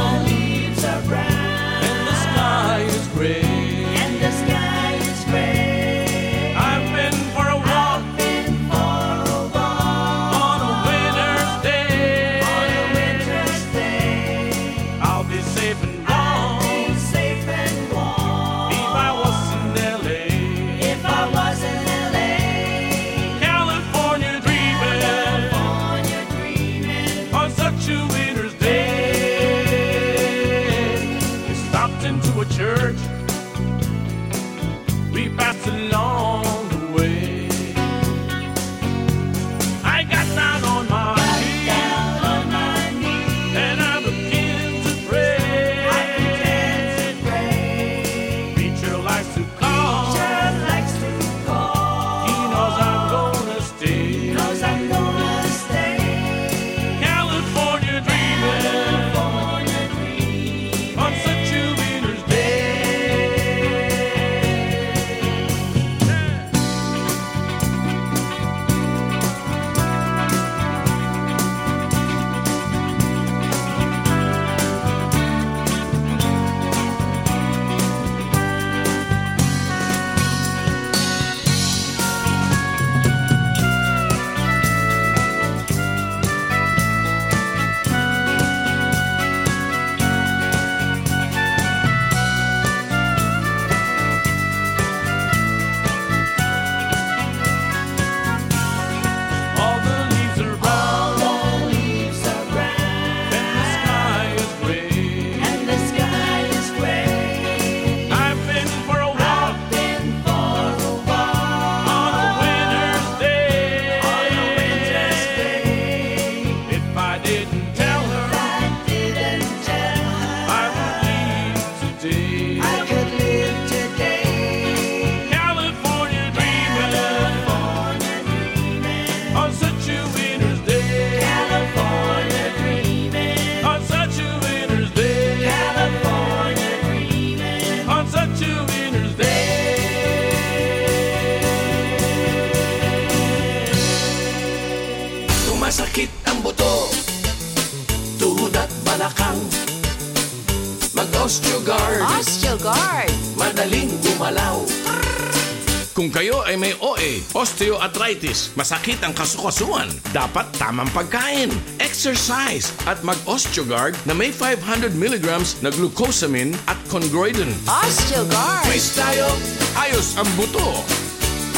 Kung kayo ay may OA, osteoarthritis, masakit ang kasukasuan, dapat tamang pagkain, exercise, at mag-osteogard na may 500 milligrams na glucosamine at chondroitin. Osteogard. Quiz tayo Ayos ang buto.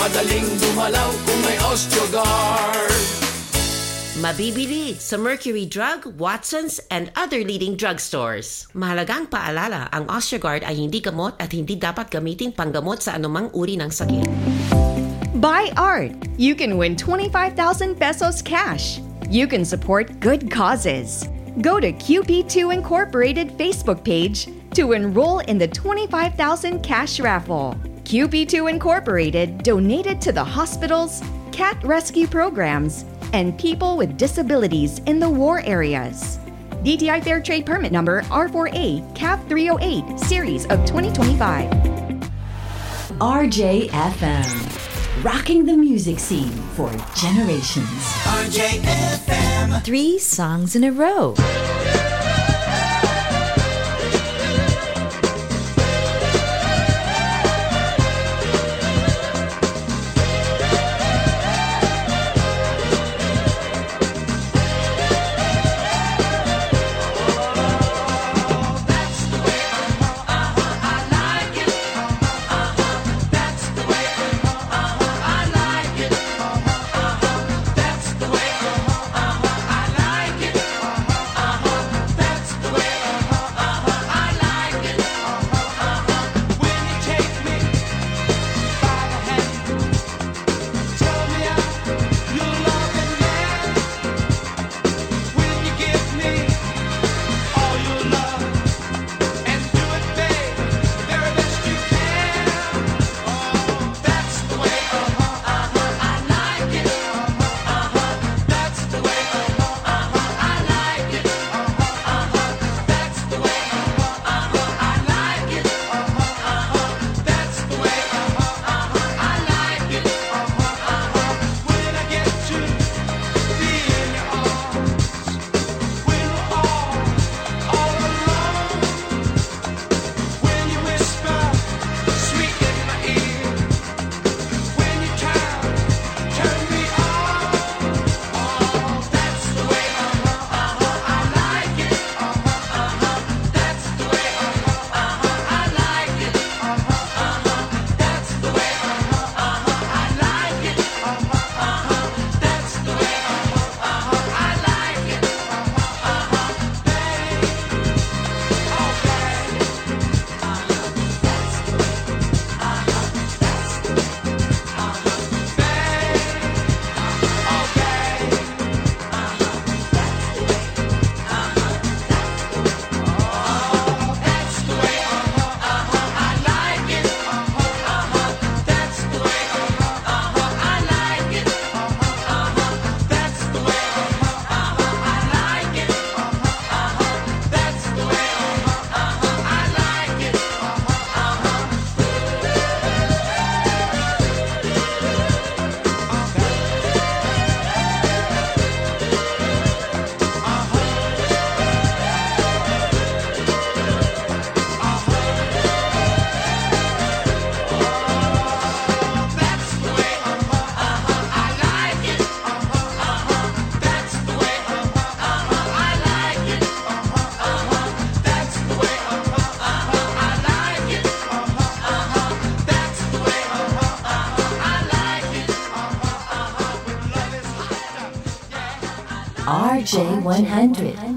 Madaling gumalaw kung may osteogard Mabibili sa Mercury Drug, Watson's, and other leading drugstores. Mahalagang paalala, ang Osteogard ay hindi gamot at hindi dapat gamiting panggamot sa anumang uri ng sakit. Buy art. You can win 25,000 pesos cash. You can support good causes. Go to QP2 Incorporated Facebook page to enroll in the 25,000 cash raffle. QP2 Incorporated donated to the hospitals, cat rescue programs, and people with disabilities in the war areas. DTI Fair Trade Permit Number R4A CAF 308 Series of 2025. RJFM. Rocking the music scene for generations. RJFM. Three songs in a row. RJ100.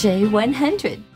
RJ100.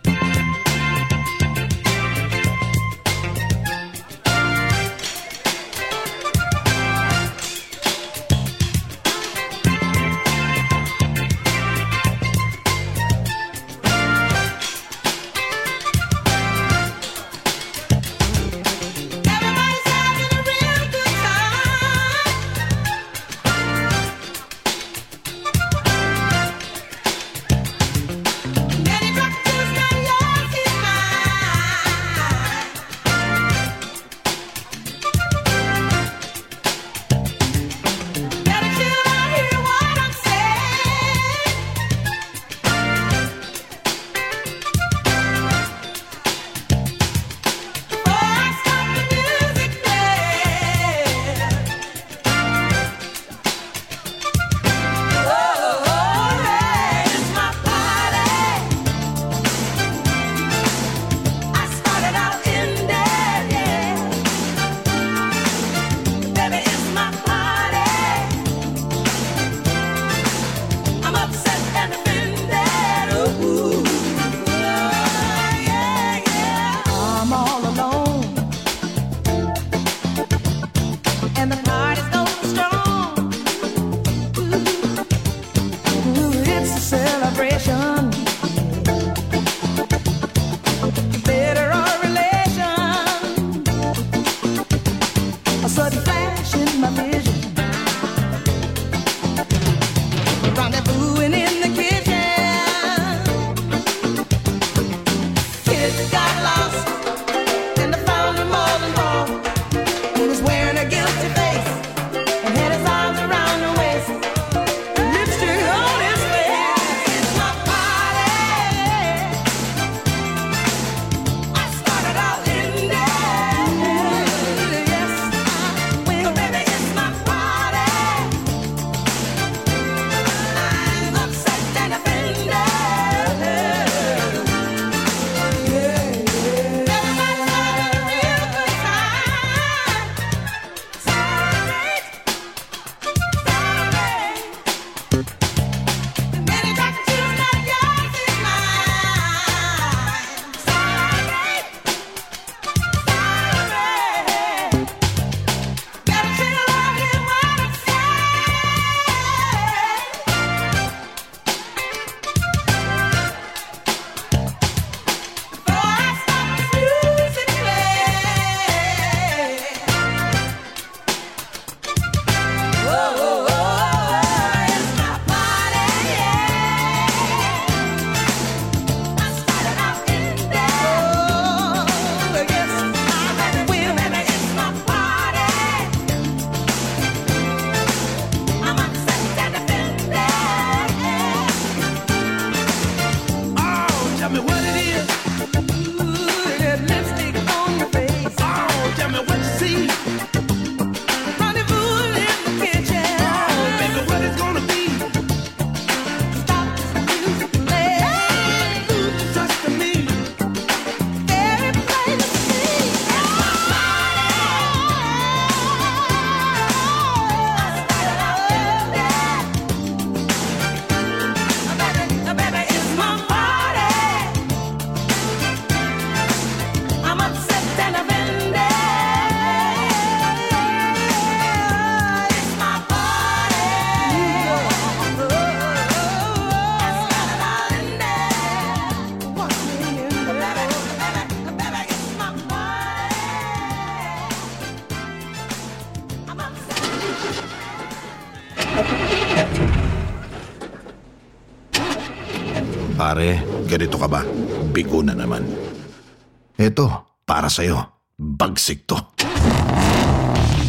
Sa'yo. Bagsik to.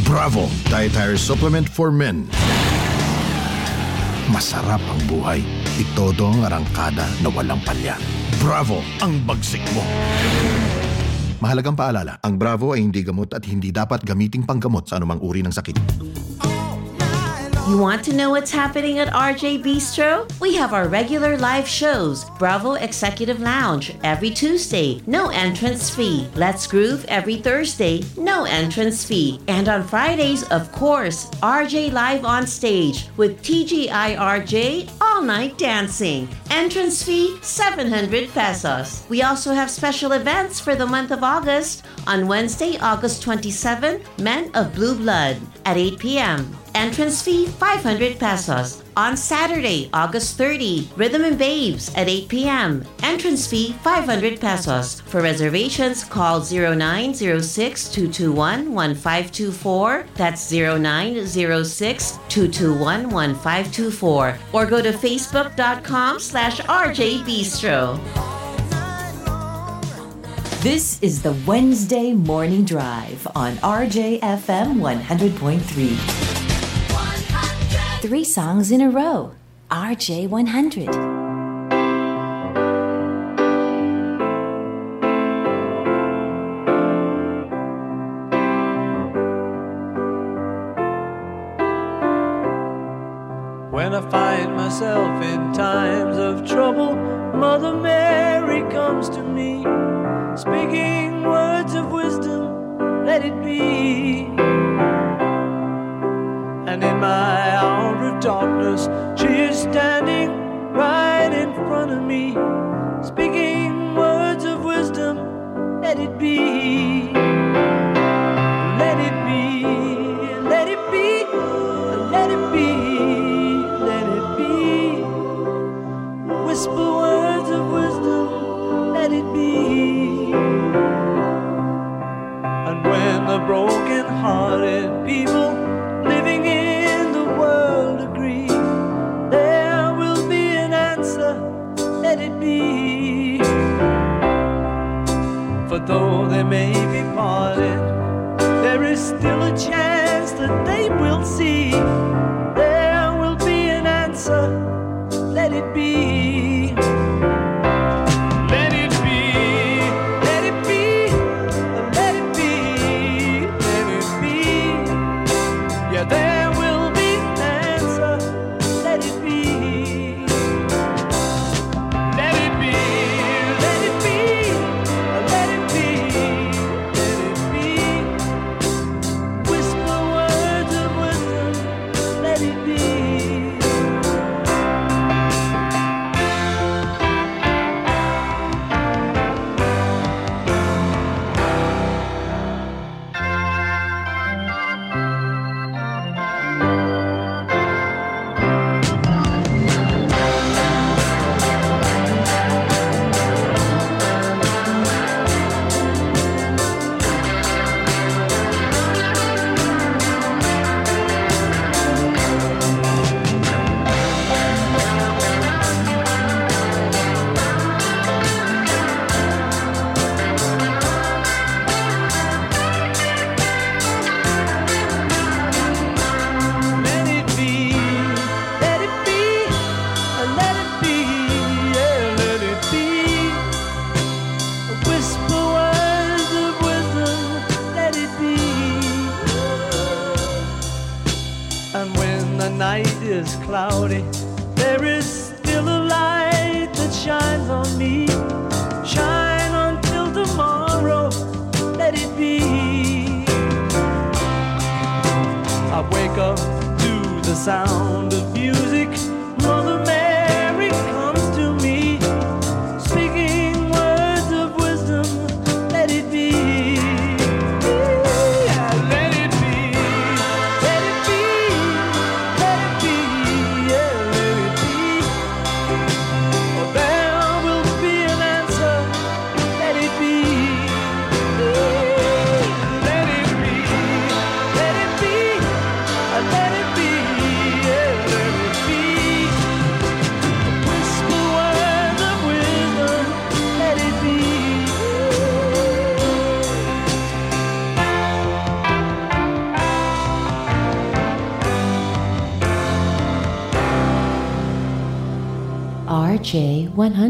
Bravo! Dietary Supplement for Men. Masarap ang buhay. Itodo ang arangkada na walang palya. Bravo! Ang bagsik mo! Mahalagang paalala, ang Bravo ay hindi gamot at hindi dapat gamiting panggamot sa anumang uri ng sakit. You want to know what's happening at RJ Bistro? We have our regular live shows, Bravo Executive Lounge every Tuesday, no entrance fee. Let's Groove every Thursday, no entrance fee. And on Fridays, of course, RJ Live on stage with TGIRJ all night dancing. Entrance fee 700 pesos. We also have special events for the month of August. On Wednesday, August 27, Men of Blue Blood at 8 p.m. Entrance fee 500 pesos. On Saturday, August 30, Rhythm and Babes at 8 p.m. Entrance fee 500 pesos. For reservations, call 0906-221-1524. That's 0906-221-1524. Or go to facebook.com slash rjbistro. This is the Wednesday Morning Drive on RJFM 100.3. Three songs in a row. RJ 100. When I find myself in times of trouble, Mother Mary comes to me, speaking words of wisdom, let it be. And in my darkness, she is standing right in front of me, speaking words of wisdom, let it be. Let it be, let it be, let it be, let it be. Whisper words of wisdom, let it be. And when the broken hearted see.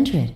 RJ100.